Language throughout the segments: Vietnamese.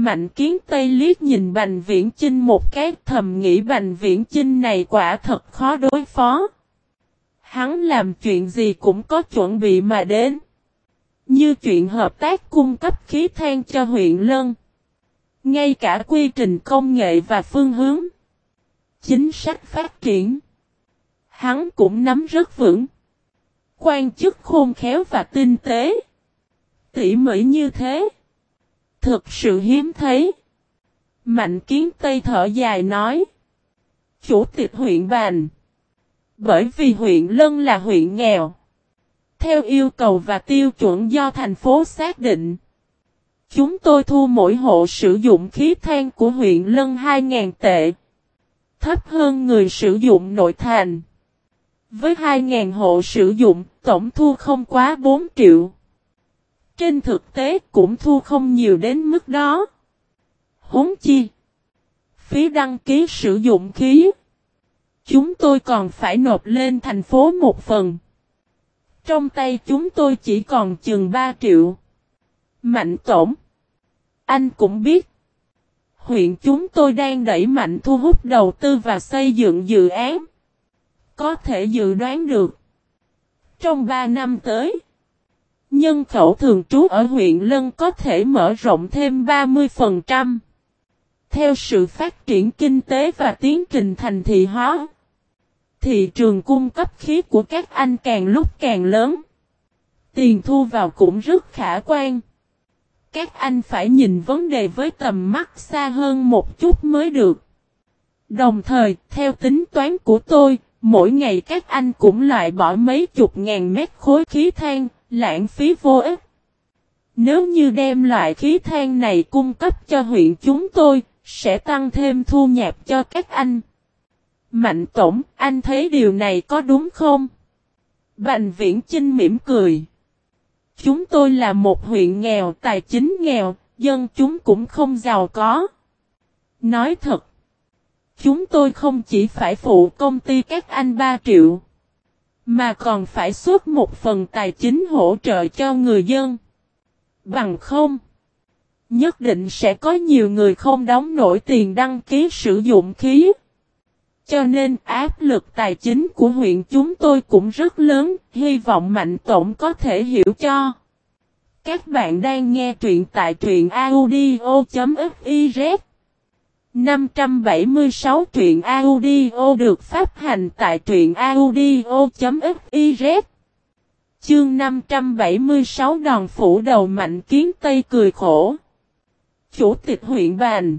Mạnh kiến Tây liếc nhìn Bành Viễn Chinh một cái, thầm nghĩ Bành Viễn Chinh này quả thật khó đối phó. Hắn làm chuyện gì cũng có chuẩn bị mà đến. Như chuyện hợp tác cung cấp khí than cho huyện Lân. Ngay cả quy trình công nghệ và phương hướng. Chính sách phát triển. Hắn cũng nắm rất vững. Quan chức khôn khéo và tinh tế. Tỉ mỉ như thế. Thực sự hiếm thấy. Mạnh kiến Tây thở dài nói. Chủ tịch huyện bàn. Bởi vì huyện Lân là huyện nghèo. Theo yêu cầu và tiêu chuẩn do thành phố xác định. Chúng tôi thu mỗi hộ sử dụng khí than của huyện Lân 2.000 tệ. Thấp hơn người sử dụng nội thành. Với 2.000 hộ sử dụng, tổng thu không quá 4 triệu. Trên thực tế cũng thu không nhiều đến mức đó. Huống chi. Phí đăng ký sử dụng khí. Chúng tôi còn phải nộp lên thành phố một phần. Trong tay chúng tôi chỉ còn chừng 3 triệu. Mạnh tổng. Anh cũng biết. Huyện chúng tôi đang đẩy mạnh thu hút đầu tư và xây dựng dự án. Có thể dự đoán được. Trong 3 năm tới. Nhân khẩu thường trú ở huyện Lân có thể mở rộng thêm 30%. Theo sự phát triển kinh tế và tiến trình thành thị hóa, thị trường cung cấp khí của các anh càng lúc càng lớn. Tiền thu vào cũng rất khả quan. Các anh phải nhìn vấn đề với tầm mắt xa hơn một chút mới được. Đồng thời, theo tính toán của tôi, mỗi ngày các anh cũng loại bỏ mấy chục ngàn mét khối khí than, lãng phí vô ích. Nếu như đem loại khí than này cung cấp cho huyện chúng tôi, sẽ tăng thêm thu nhập cho các anh. Mạnh Tổng, anh thấy điều này có đúng không? Bành Viễn Chinh mỉm cười. Chúng tôi là một huyện nghèo, tài chính nghèo, dân chúng cũng không giàu có. Nói thật, chúng tôi không chỉ phải phụ công ty các anh 3 triệu. Mà còn phải xuất một phần tài chính hỗ trợ cho người dân. Bằng không. Nhất định sẽ có nhiều người không đóng nổi tiền đăng ký sử dụng khí. Cho nên áp lực tài chính của huyện chúng tôi cũng rất lớn, hy vọng Mạnh Tổng có thể hiểu cho. Các bạn đang nghe truyện tại truyện audio.fif 576 truyện audio được phát hành tại truyện audio.fiz Chương 576 đòn phủ đầu mạnh kiến Tây cười khổ. Chủ tịch huyện bàn.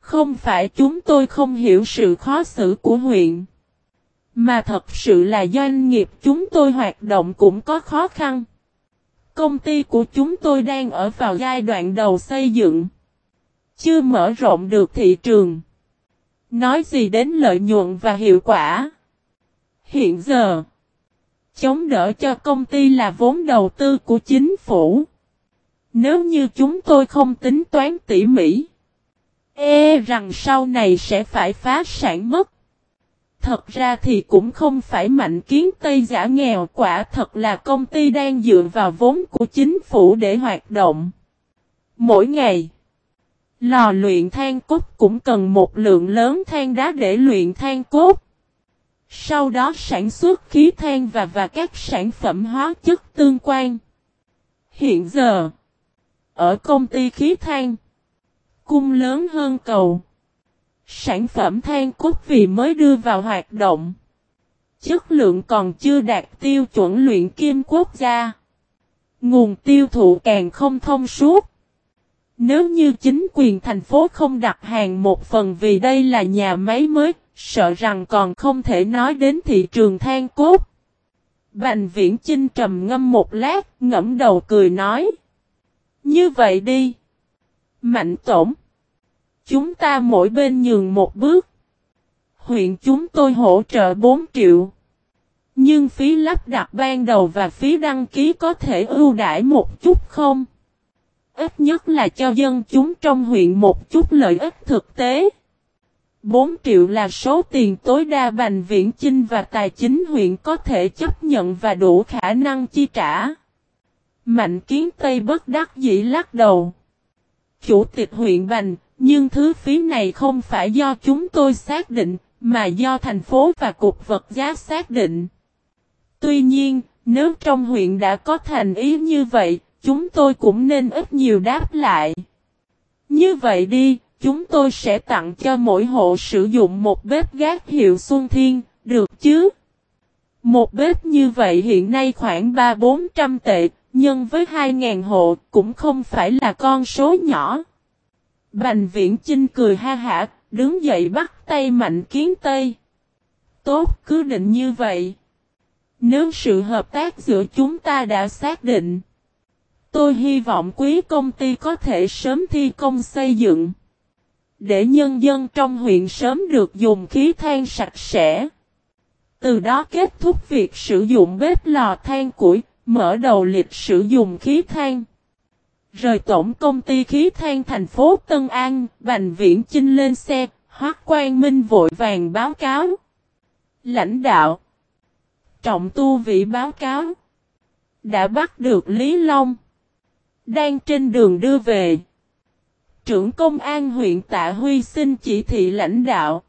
Không phải chúng tôi không hiểu sự khó xử của huyện. Mà thật sự là doanh nghiệp chúng tôi hoạt động cũng có khó khăn. Công ty của chúng tôi đang ở vào giai đoạn đầu xây dựng. Chưa mở rộng được thị trường. Nói gì đến lợi nhuận và hiệu quả. Hiện giờ, chống đỡ cho công ty là vốn đầu tư của chính phủ. Nếu như chúng tôi không tính toán tỉ mỉ, e rằng sau này sẽ phải phá sản mất. Thật ra thì cũng không phải mạnh kiến Tây giả nghèo quả thật là công ty đang dựa vào vốn của chính phủ để hoạt động. Mỗi ngày, Lò luyện than cốt cũng cần một lượng lớn than đá để luyện than cốt. Sau đó sản xuất khí than và và các sản phẩm hóa chất tương quan. Hiện giờ, ở công ty khí than, cung lớn hơn cầu. Sản phẩm than cốt vì mới đưa vào hoạt động. Chất lượng còn chưa đạt tiêu chuẩn luyện kim quốc gia. Nguồn tiêu thụ càng không thông suốt. Nếu như chính quyền thành phố không đặt hàng một phần vì đây là nhà máy mới, sợ rằng còn không thể nói đến thị trường than cốt. Bành viễn Chinh trầm ngâm một lát, ngẫm đầu cười nói. Như vậy đi. Mạnh tổng. Chúng ta mỗi bên nhường một bước. Huyện chúng tôi hỗ trợ 4 triệu. Nhưng phí lắp đặt ban đầu và phí đăng ký có thể ưu đãi một chút không? Ít nhất là cho dân chúng trong huyện một chút lợi ích thực tế. 4 triệu là số tiền tối đa Bành Viễn Chinh và Tài chính huyện có thể chấp nhận và đủ khả năng chi trả. Mạnh kiến Tây bất đắc dĩ lắc đầu. Chủ tịch huyện Bành, nhưng thứ phí này không phải do chúng tôi xác định, mà do thành phố và cục vật giá xác định. Tuy nhiên, nếu trong huyện đã có thành ý như vậy, chúng tôi cũng nên ít nhiều đáp lại. Như vậy đi, chúng tôi sẽ tặng cho mỗi hộ sử dụng một bếp gác hiệu Xuân Thiên, được chứ? Một bếp như vậy hiện nay khoảng 3-400 tệ, nhân với 2.000 hộ cũng không phải là con số nhỏ. Bành viễn Chinh cười ha hả, đứng dậy bắt tay mạnh kiến tây. Tốt, cứ định như vậy. Nếu sự hợp tác giữa chúng ta đã xác định, tôi hy vọng quý công ty có thể sớm thi công xây dựng. Để nhân dân trong huyện sớm được dùng khí than sạch sẽ. Từ đó kết thúc việc sử dụng bếp lò than củi, mở đầu lịch sử dụng khí than. Rời tổng công ty khí than thành phố Tân An, Bành Viễn Chinh lên xe, Hoác Quang Minh vội vàng báo cáo. Lãnh đạo. Trọng tu vị báo cáo. Đã bắt được Lý Long. Đang trên đường đưa về. Trưởng công an huyện Tạ Huy xin chỉ thị lãnh đạo.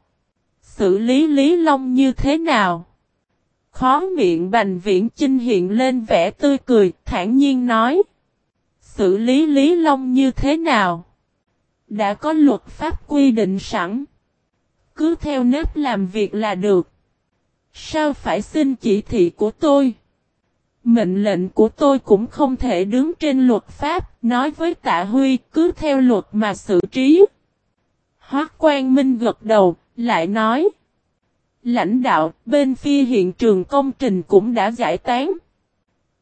Xử lý Lý Long như thế nào? Khó miệng Bành Viễn Chinh hiện lên vẻ tươi cười, thản nhiên nói. Xử lý Lý Long như thế nào? Đã có luật pháp quy định sẵn. Cứ theo nếp làm việc là được. Sao phải xin chỉ thị của tôi? Mệnh lệnh của tôi cũng không thể đứng trên luật pháp, nói với tạ Huy cứ theo luật mà xử trí. Hoác Quang Minh gật đầu, lại nói. Lãnh đạo bên phía hiện trường công trình cũng đã giải tán.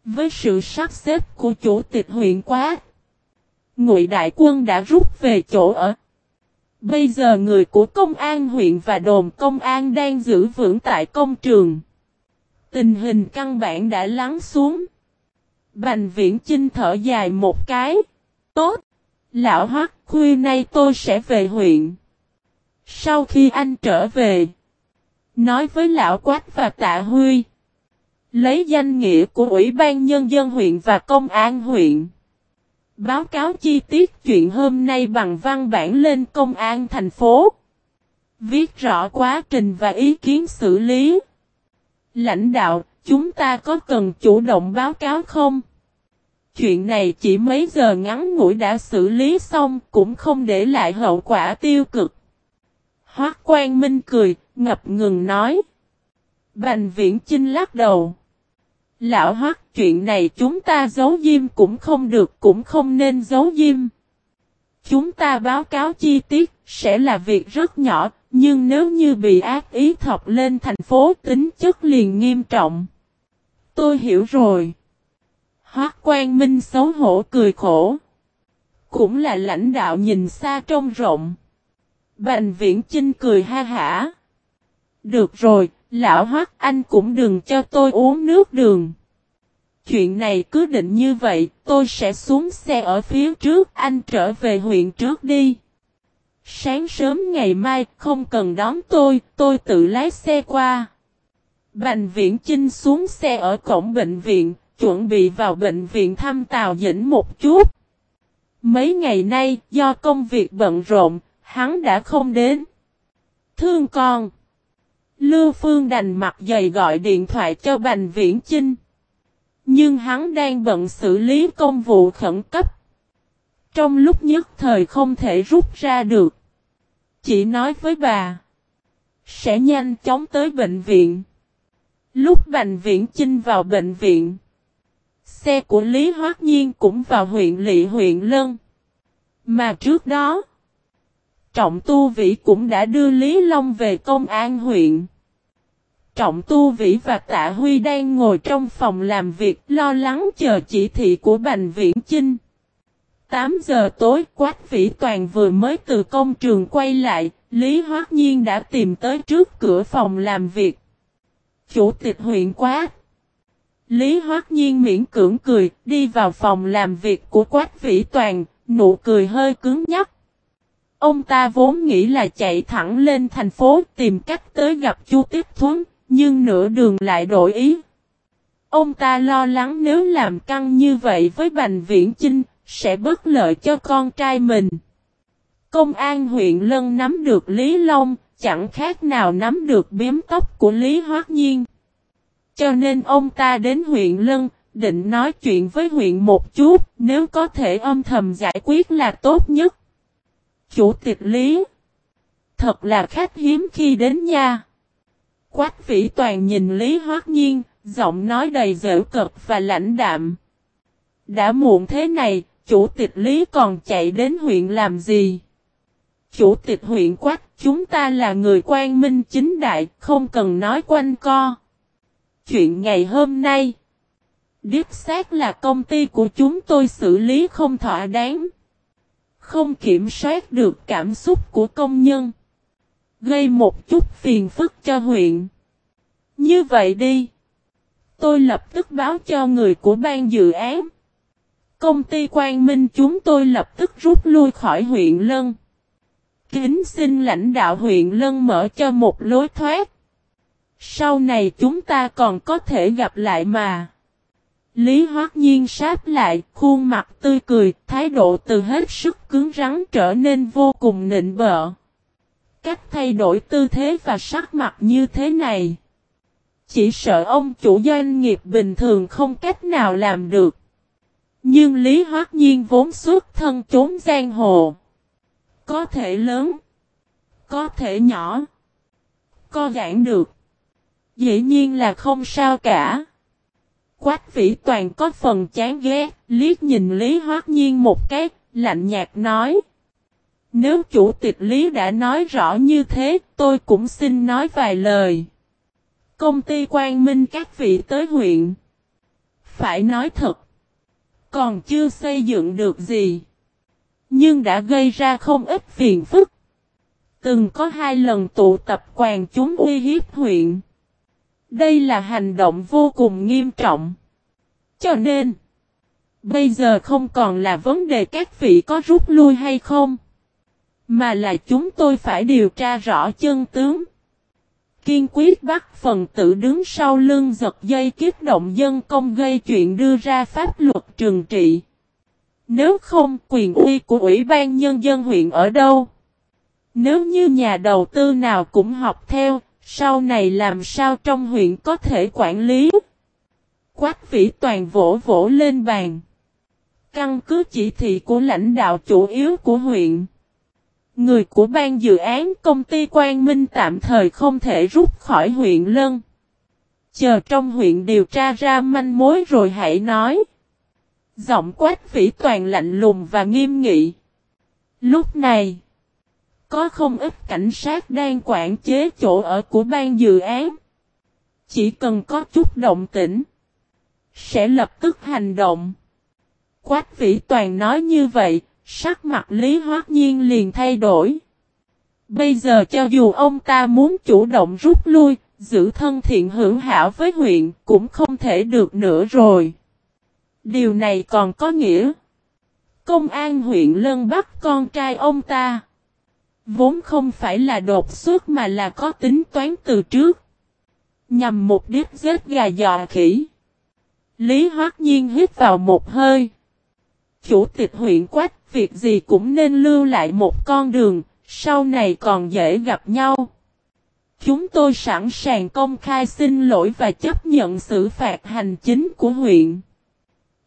Với sự sắp xếp của chủ tịch huyện quá. Ngụy Đại Quân đã rút về chỗ ở. Bây giờ người của công an huyện và đồn công an đang giữ vững tại công trường. Tình hình căn bản đã lắng xuống. Bành viễn chinh thở dài một cái. Tốt. Lão hoắc, khuya nay tôi sẽ về huyện. Sau khi anh trở về. Nói với lão quách và tạ huy. Lấy danh nghĩa của Ủy ban Nhân dân huyện và Công an huyện. Báo cáo chi tiết chuyện hôm nay bằng văn bản lên công an thành phố. Viết rõ quá trình và ý kiến xử lý. Lãnh đạo, chúng ta có cần chủ động báo cáo không? Chuyện này chỉ mấy giờ ngắn ngủi đã xử lý xong cũng không để lại hậu quả tiêu cực. Hoác Quang Minh cười, ngập ngừng nói. Bành viễn Chinh lắc đầu. Lão Hoác chuyện này chúng ta giấu diêm cũng không được cũng không nên giấu diêm. Chúng ta báo cáo chi tiết sẽ là việc rất nhỏ, nhưng nếu như bị ác ý thọc lên thành phố tính chất liền nghiêm trọng. Tôi hiểu rồi. Hoác quan Minh xấu hổ cười khổ. Cũng là lãnh đạo nhìn xa trông rộng. Bành viễn Chinh cười ha hả. Được rồi, lão Hoác anh cũng đừng cho tôi uống nước đường. Chuyện này cứ định như vậy, tôi sẽ xuống xe ở phía trước, anh trở về huyện trước đi. Sáng sớm ngày mai, không cần đón tôi, tôi tự lái xe qua. Bành viễn Chinh xuống xe ở cổng bệnh viện, chuẩn bị vào bệnh viện thăm Tào Dĩnh một chút. Mấy ngày nay, do công việc bận rộn, hắn đã không đến. Thương con. Lưu Phương đành mặt dày gọi điện thoại cho Bành Viễn Chinh. Nhưng hắn đang bận xử lý công vụ khẩn cấp. Trong lúc nhất thời không thể rút ra được. Chỉ nói với bà. Sẽ nhanh chóng tới bệnh viện. Lúc Bành Viễn Chinh vào bệnh viện. Xe của Lý Hoác Nhiên cũng vào huyện Lị huyện Lân. Mà trước đó. Trọng Tu Vĩ cũng đã đưa Lý Long về công an huyện. Trọng Tu Vĩ và Tạ Huy đang ngồi trong phòng làm việc, lo lắng chờ chỉ thị của Bành Viễn Chinh. 8 giờ tối Quách Vĩ Toàn vừa mới từ công trường quay lại, Lý Hoác Nhiên đã tìm tới trước cửa phòng làm việc. Chủ tịch huyện quách Lý Hoác Nhiên miễn cưỡng cười, đi vào phòng làm việc của Quách Vĩ Toàn, nụ cười hơi cứng nhắc. Ông ta vốn nghĩ là chạy thẳng lên thành phố tìm cách tới gặp Chu Tiếp Thuấn, nhưng nửa đường lại đổi ý. Ông ta lo lắng nếu làm căng như vậy với Bành Viễn Chinh, sẽ bất lợi cho con trai mình. Công an huyện Lân nắm được Lý Long, chẳng khác nào nắm được biếm tóc của Lý Hoác Nhiên. Cho nên ông ta đến huyện Lân, định nói chuyện với huyện một chút, nếu có thể âm thầm giải quyết là tốt nhất. Chủ tịch Lý Thật là khách hiếm khi đến nha. Quách vĩ toàn nhìn Lý Hoác Nhiên, giọng nói đầy dễ cực và lãnh đạm. Đã muộn thế này, chủ tịch Lý còn chạy đến huyện làm gì? Chủ tịch huyện Quách, chúng ta là người quan minh chính đại, không cần nói quanh co. Chuyện ngày hôm nay, điếp xác là công ty của chúng tôi xử lý không thỏa đáng. Không kiểm soát được cảm xúc của công nhân. Gây một chút phiền phức cho huyện. Như vậy đi. Tôi lập tức báo cho người của ban dự án. Công ty Quang Minh chúng tôi lập tức rút lui khỏi huyện Lân. Kính xin lãnh đạo huyện Lân mở cho một lối thoát. Sau này chúng ta còn có thể gặp lại mà. Lý Hoác Nhiên sát lại, khuôn mặt tươi cười, thái độ từ hết sức cứng rắn trở nên vô cùng nịnh bợ. Cách thay đổi tư thế và sắc mặt như thế này. Chỉ sợ ông chủ doanh nghiệp bình thường không cách nào làm được. Nhưng Lý Hoác Nhiên vốn xuất thân trốn giang hồ. Có thể lớn. Có thể nhỏ. Có giảng được. Dĩ nhiên là không sao cả. Quách vĩ toàn có phần chán ghét, liếc nhìn Lý Hoác Nhiên một cái, lạnh nhạt nói. Nếu chủ tịch Lý đã nói rõ như thế, tôi cũng xin nói vài lời. Công ty Quang Minh các vị tới huyện. Phải nói thật. Còn chưa xây dựng được gì. Nhưng đã gây ra không ít phiền phức. Từng có hai lần tụ tập quàn chúng uy hiếp huyện. Đây là hành động vô cùng nghiêm trọng. Cho nên, bây giờ không còn là vấn đề các vị có rút lui hay không. Mà là chúng tôi phải điều tra rõ chân tướng. Kiên quyết bắt phần tử đứng sau lưng giật dây kiếp động dân công gây chuyện đưa ra pháp luật trừng trị. Nếu không quyền uy của Ủy ban Nhân dân huyện ở đâu? Nếu như nhà đầu tư nào cũng học theo, sau này làm sao trong huyện có thể quản lý? Quách vĩ toàn vỗ vỗ lên bàn. Căn cứ chỉ thị của lãnh đạo chủ yếu của huyện. Người của ban dự án công ty Quang Minh tạm thời không thể rút khỏi huyện Lân. Chờ trong huyện điều tra ra manh mối rồi hãy nói. Giọng quách vĩ toàn lạnh lùng và nghiêm nghị. Lúc này, có không ít cảnh sát đang quản chế chỗ ở của ban dự án. Chỉ cần có chút động tĩnh, sẽ lập tức hành động. Quách vĩ toàn nói như vậy, sắc mặt Lý Hoác Nhiên liền thay đổi. Bây giờ cho dù ông ta muốn chủ động rút lui, giữ thân thiện hữu hảo với huyện cũng không thể được nữa rồi. Điều này còn có nghĩa. Công an huyện Lân bắt con trai ông ta. Vốn không phải là đột xuất mà là có tính toán từ trước. Nhằm mục đích giết gà dọa khỉ. Lý Hoác Nhiên hít vào một hơi. Chủ tịch huyện Quách, việc gì cũng nên lưu lại một con đường, sau này còn dễ gặp nhau. Chúng tôi sẵn sàng công khai xin lỗi và chấp nhận xử phạt hành chính của huyện.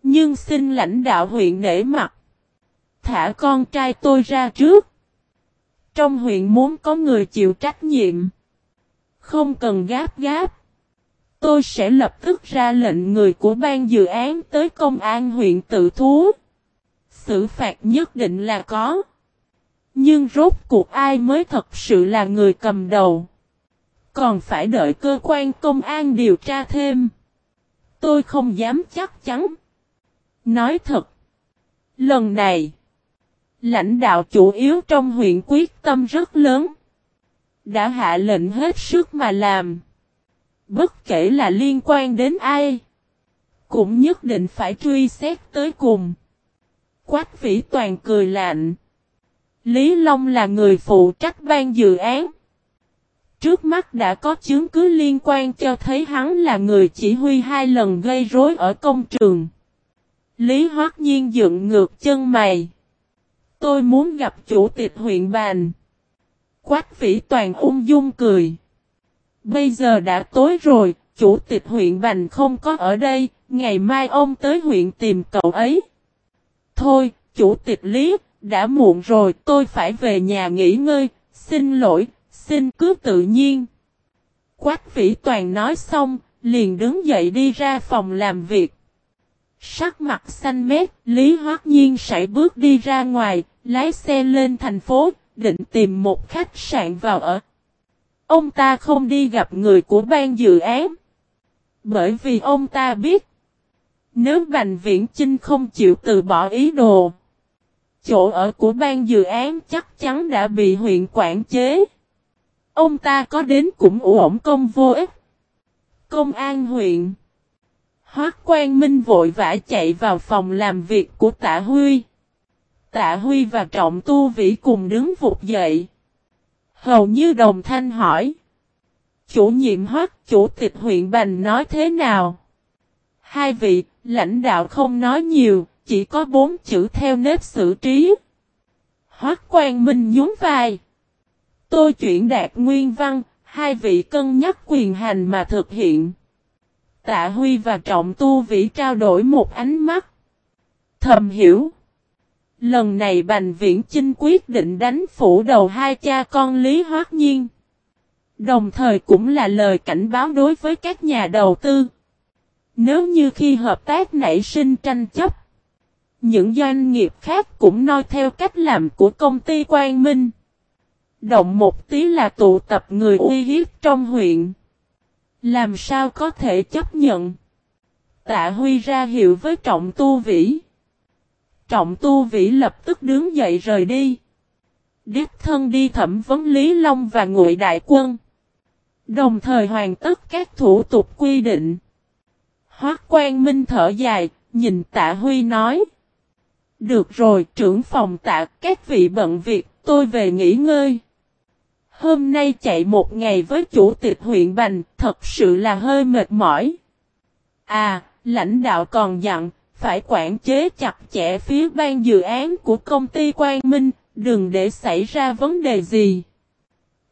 Nhưng xin lãnh đạo huyện nể mặt. Thả con trai tôi ra trước. Trong huyện muốn có người chịu trách nhiệm. Không cần gáp gáp. Tôi sẽ lập tức ra lệnh người của ban dự án tới công an huyện tự thú. Xử phạt nhất định là có. Nhưng rốt cuộc ai mới thật sự là người cầm đầu. Còn phải đợi cơ quan công an điều tra thêm. Tôi không dám chắc chắn. Nói thật. Lần này. Lãnh đạo chủ yếu trong huyện quyết tâm rất lớn. Đã hạ lệnh hết sức mà làm. Bất kể là liên quan đến ai. Cũng nhất định phải truy xét tới cùng. Quách vĩ toàn cười lạnh. Lý Long là người phụ trách ban dự án. Trước mắt đã có chứng cứ liên quan cho thấy hắn là người chỉ huy hai lần gây rối ở công trường. Lý Hoác Nhiên dựng ngược chân mày. Tôi muốn gặp chủ tịch huyện bàn. Quách vĩ toàn ung dung cười. Bây giờ đã tối rồi, chủ tịch huyện Bành không có ở đây, ngày mai ông tới huyện tìm cậu ấy. Thôi, chủ tịch Lý, đã muộn rồi, tôi phải về nhà nghỉ ngơi, xin lỗi, xin cứ tự nhiên. Quách vĩ toàn nói xong, liền đứng dậy đi ra phòng làm việc. Sắc mặt xanh mét, Lý Hoác Nhiên sải bước đi ra ngoài, lái xe lên thành phố, định tìm một khách sạn vào ở. Ông ta không đi gặp người của ban dự án. Bởi vì ông ta biết, nếu Bành Viễn Chinh không chịu từ bỏ ý đồ, chỗ ở của ban dự án chắc chắn đã bị huyện quản chế. Ông ta có đến cũng ổn công vô ích. Công an huyện. Hoác Quang Minh vội vã chạy vào phòng làm việc của Tạ Huy. Tạ Huy và Trọng Tu Vĩ cùng đứng vụt dậy. Hầu như đồng thanh hỏi. Chủ nhiệm Hoác chủ tịch huyện Bành nói thế nào? Hai vị, lãnh đạo không nói nhiều, chỉ có bốn chữ theo nếp xử trí. Hoác Quang Minh nhún vai. Tôi chuyển đạt nguyên văn, hai vị cân nhắc quyền hành mà thực hiện. Tạ Huy và Trọng Tu Vĩ trao đổi một ánh mắt. Thầm hiểu. Lần này Bành Viễn Chinh quyết định đánh phủ đầu hai cha con Lý Hoác Nhiên. Đồng thời cũng là lời cảnh báo đối với các nhà đầu tư. Nếu như khi hợp tác nảy sinh tranh chấp, những doanh nghiệp khác cũng noi theo cách làm của công ty Quang Minh. Động một tí là tụ tập người uy hiếp trong huyện. Làm sao có thể chấp nhận? Tạ Huy ra hiệu với Trọng Tu Vĩ. Trọng Tu Vĩ lập tức đứng dậy rời đi. Đích thân đi thẩm vấn Lý Long và Ngụy Đại Quân. Đồng thời hoàn tất các thủ tục quy định. Hoác Quang Minh thở dài, nhìn Tạ Huy nói. Được rồi, trưởng phòng tạ, các vị bận việc, tôi về nghỉ ngơi. Hôm nay chạy một ngày với chủ tịch huyện Bành, thật sự là hơi mệt mỏi. À, lãnh đạo còn dặn, phải quản chế chặt chẽ phía ban dự án của công ty Quang Minh, đừng để xảy ra vấn đề gì.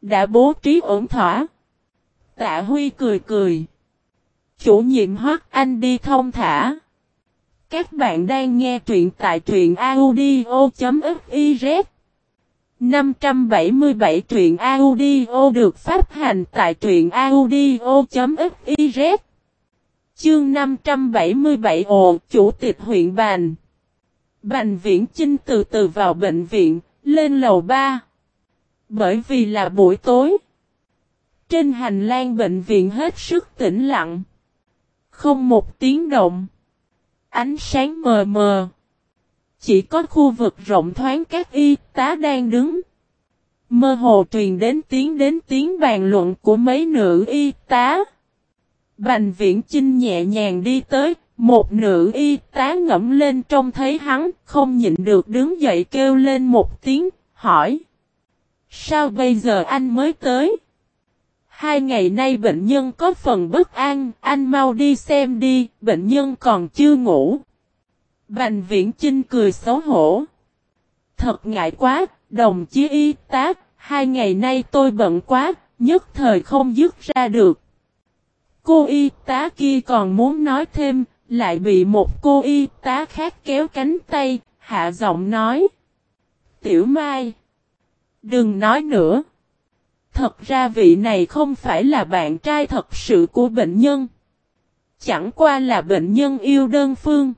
Đã bố trí ổn thỏa. Tạ Huy cười cười. Chủ nhiệm Hoắc Anh đi thông thả. Các bạn đang nghe truyện tại truyện audio.fiz 577 truyện audio được phát hành tại truyện audio.fiz Chương 577 Ồ, Chủ tịch huyện Bành. Bành Viễn Chinh từ từ vào bệnh viện, lên lầu 3 Bởi vì là buổi tối Trên hành lang bệnh viện hết sức tĩnh lặng. Không một tiếng động Ánh sáng mờ mờ chỉ có khu vực rộng thoáng các y tá đang đứng. Mơ hồ truyền đến tiếng đến tiếng bàn luận của mấy nữ y tá. Bành viễn Trinh nhẹ nhàng đi tới, một nữ y tá ngẫm lên trông thấy hắn, không nhịn được đứng dậy kêu lên một tiếng, hỏi. Sao bây giờ anh mới tới? Hai ngày nay bệnh nhân có phần bất an, anh mau đi xem đi, bệnh nhân còn chưa ngủ. Bành viễn Trinh cười xấu hổ. Thật ngại quá, đồng chí y tá, hai ngày nay tôi bận quá, nhất thời không dứt ra được. Cô y tá kia còn muốn nói thêm, lại bị một cô y tá khác kéo cánh tay, hạ giọng nói. Tiểu Mai, đừng nói nữa. Thật ra vị này không phải là bạn trai thật sự của bệnh nhân. Chẳng qua là bệnh nhân yêu đơn phương.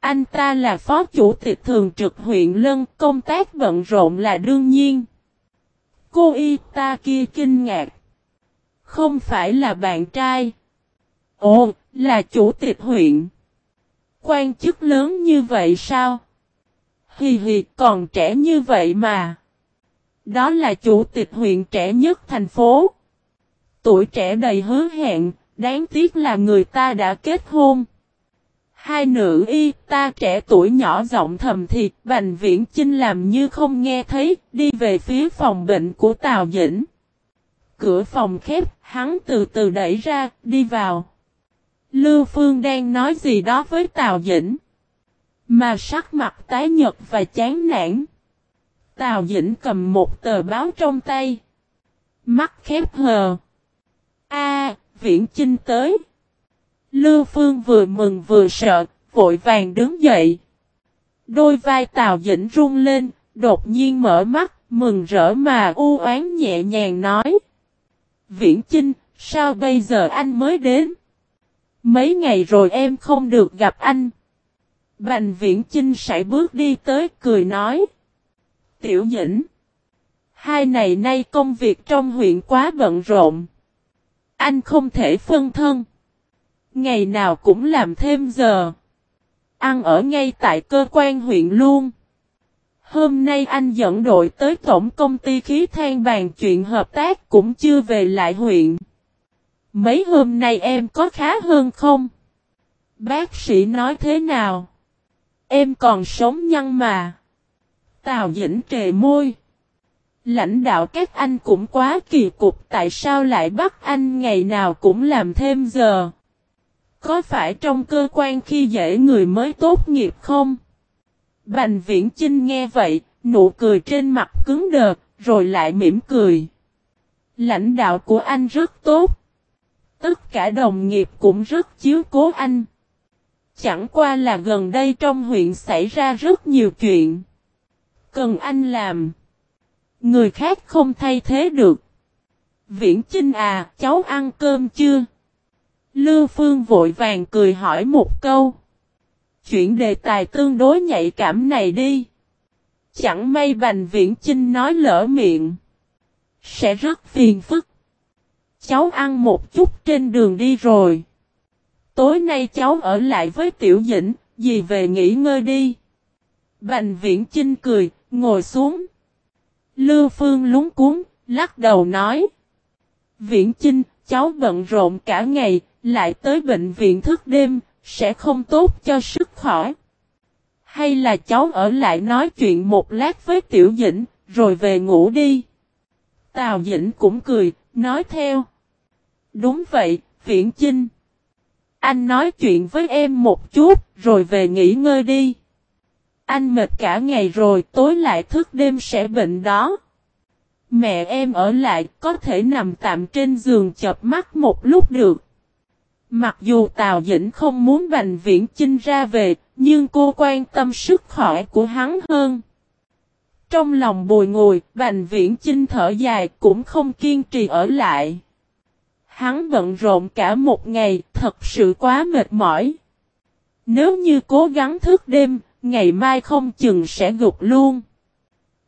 Anh ta là phó chủ tịch thường trực huyện Lân, công tác bận rộn là đương nhiên. Cô y ta kia kinh ngạc. Không phải là bạn trai. Ồ, là chủ tịch huyện. Quan chức lớn như vậy sao? Hì hì, còn trẻ như vậy mà. Đó là chủ tịch huyện trẻ nhất thành phố. Tuổi trẻ đầy hứa hẹn, đáng tiếc là người ta đã kết hôn. Hai nữ y ta trẻ tuổi nhỏ giọng thầm thì Bành Viễn Chinh làm như không nghe thấy, đi về phía phòng bệnh của Tào Dĩnh. Cửa phòng khép, hắn từ từ đẩy ra, đi vào. Lưu Phương đang nói gì đó với Tào Dĩnh. Mà sắc mặt tái nhật và chán nản. Tào Dĩnh cầm một tờ báo trong tay. Mắt khép hờ. A, Viễn Chinh tới. Lưu Phương vừa mừng vừa sợ, vội vàng đứng dậy. Đôi vai Tào Dĩnh rung lên, đột nhiên mở mắt, mừng rỡ mà u oán nhẹ nhàng nói. Viễn Chinh, sao bây giờ anh mới đến? Mấy ngày rồi em không được gặp anh. Bành Viễn Chinh sải bước đi tới cười nói. Tiểu Dĩnh. Hai ngày nay công việc trong huyện quá bận rộn. Anh không thể phân thân. Ngày nào cũng làm thêm giờ. Ăn ở ngay tại cơ quan huyện luôn. Hôm nay anh dẫn đội tới tổng công ty khí than bàn chuyện hợp tác cũng chưa về lại huyện. Mấy hôm nay em có khá hơn không? Bác sĩ nói thế nào? Em còn sống nhăn mà. Tào Dĩnh trề môi. Lãnh đạo các anh cũng quá kỳ cục tại sao lại bắt anh ngày nào cũng làm thêm giờ. Có phải trong cơ quan khi dễ người mới tốt nghiệp không? Bành viễn Trinh nghe vậy, nụ cười trên mặt cứng đờ, rồi lại mỉm cười. Lãnh đạo của anh rất tốt. Tất cả đồng nghiệp cũng rất chiếu cố anh. Chẳng qua là gần đây trong huyện xảy ra rất nhiều chuyện. Cần anh làm. Người khác không thay thế được. Viễn Chinh à, cháu ăn cơm chưa? Lưu Phương vội vàng cười hỏi một câu. Chuyện đề tài tương đối nhạy cảm này đi. Chẳng may Bành Viễn Chinh nói lỡ miệng. Sẽ rất phiền phức. Cháu ăn một chút trên đường đi rồi. Tối nay cháu ở lại với Tiểu Dĩnh, dì về nghỉ ngơi đi. Bành Viễn Chinh cười, ngồi xuống. Lưu Phương lúng cuốn, lắc đầu nói. Viễn Chinh, cháu bận rộn cả ngày, lại tới bệnh viện thức đêm, sẽ không tốt cho sức khỏe. Hay là cháu ở lại nói chuyện một lát với Tiểu Dĩnh, rồi về ngủ đi. Tào Dĩnh cũng cười, nói theo. Đúng vậy, Viễn Chinh. Anh nói chuyện với em một chút, rồi về nghỉ ngơi đi. Anh mệt cả ngày rồi, tối lại thức đêm sẽ bệnh đó. Mẹ em ở lại, có thể nằm tạm trên giường chập mắt một lúc được. Mặc dù Tào Dĩnh không muốn Bành Viễn Chinh ra về, nhưng cô quan tâm sức khỏe của hắn hơn. Trong lòng bồi ngồi Bành Viễn Chinh thở dài cũng không kiên trì ở lại. Hắn bận rộn cả một ngày, thật sự quá mệt mỏi. Nếu như cố gắng thức đêm, ngày mai không chừng sẽ gục luôn.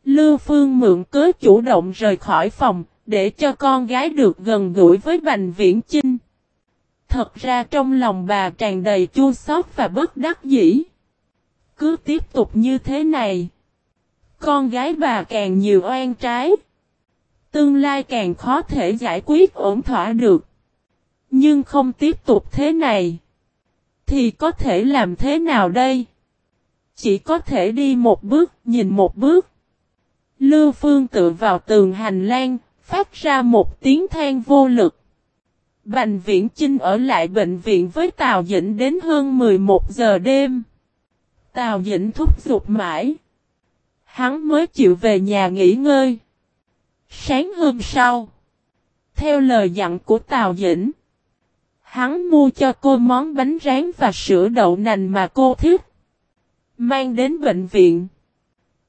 Lưu Phương mượn cớ chủ động rời khỏi phòng, để cho con gái được gần gũi với Bành Viễn Chinh. Thật ra trong lòng bà tràn đầy chua xót và bất đắc dĩ. Cứ tiếp tục như thế này. Con gái bà càng nhiều oan trái. Tương lai càng khó thể giải quyết ổn thỏa được. Nhưng không tiếp tục thế này. Thì có thể làm thế nào đây? Chỉ có thể đi một bước, nhìn một bước. Lưu Phương tự vào tường hành lang, phát ra một tiếng than vô lực. Bành Viễn Chinh ở lại bệnh viện với Tào Dĩnh đến hơn 11 giờ đêm. Tào Dĩnh thúc giục mãi. Hắn mới chịu về nhà nghỉ ngơi. Sáng hôm sau. Theo lời dặn của Tào Dĩnh. Hắn mua cho cô món bánh rán và sữa đậu nành mà cô thích. Mang đến bệnh viện.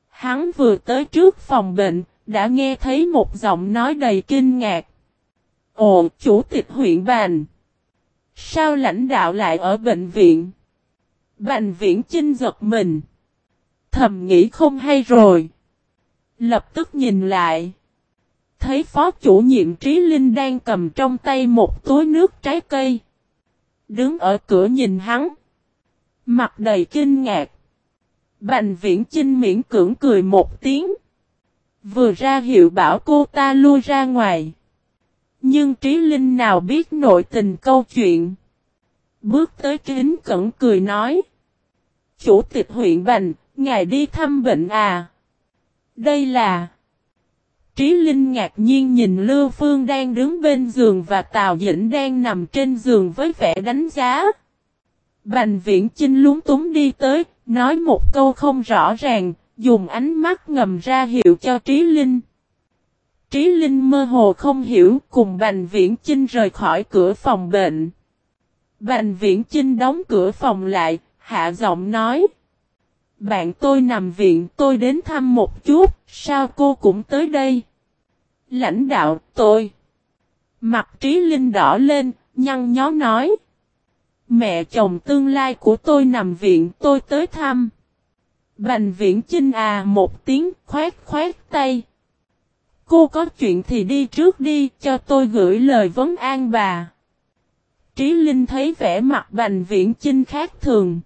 Hắn vừa tới trước phòng bệnh, đã nghe thấy một giọng nói đầy kinh ngạc. Ồ, chủ tịch huyện Bành. Sao lãnh đạo lại ở bệnh viện? Bành viễn chinh giật mình. Thầm nghĩ không hay rồi. Lập tức nhìn lại. Thấy phó chủ nhiệm Trí Linh đang cầm trong tay một túi nước trái cây. Đứng ở cửa nhìn hắn. Mặt đầy kinh ngạc. Bành viễn chinh miễn cưỡng cười một tiếng. Vừa ra hiệu bảo cô ta lui ra ngoài. Nhưng Trí Linh nào biết nội tình câu chuyện. Bước tới kính cẩn cười nói. Chủ tịch huyện Bành, ngài đi thăm bệnh à? Đây là... Trí Linh ngạc nhiên nhìn Lưu Phương đang đứng bên giường và Tào Dĩnh đang nằm trên giường với vẻ đánh giá. Bành viễn Chinh lúng túng đi tới, nói một câu không rõ ràng, dùng ánh mắt ngầm ra hiệu cho Trí Linh. Trí Linh mơ hồ không hiểu cùng Bành Viễn Chinh rời khỏi cửa phòng bệnh. Bành Viễn Chinh đóng cửa phòng lại, hạ giọng nói. Bạn tôi nằm viện tôi đến thăm một chút, sao cô cũng tới đây? Lãnh đạo, tôi. Mặt Trí Linh đỏ lên, nhăn nhó nói. Mẹ chồng tương lai của tôi nằm viện, tôi tới thăm. Bành viễn chinh à một tiếng khoát khoát tay. Cô có chuyện thì đi trước đi, cho tôi gửi lời vấn an bà. Trí Linh thấy vẻ mặt bành viễn chinh khác thường.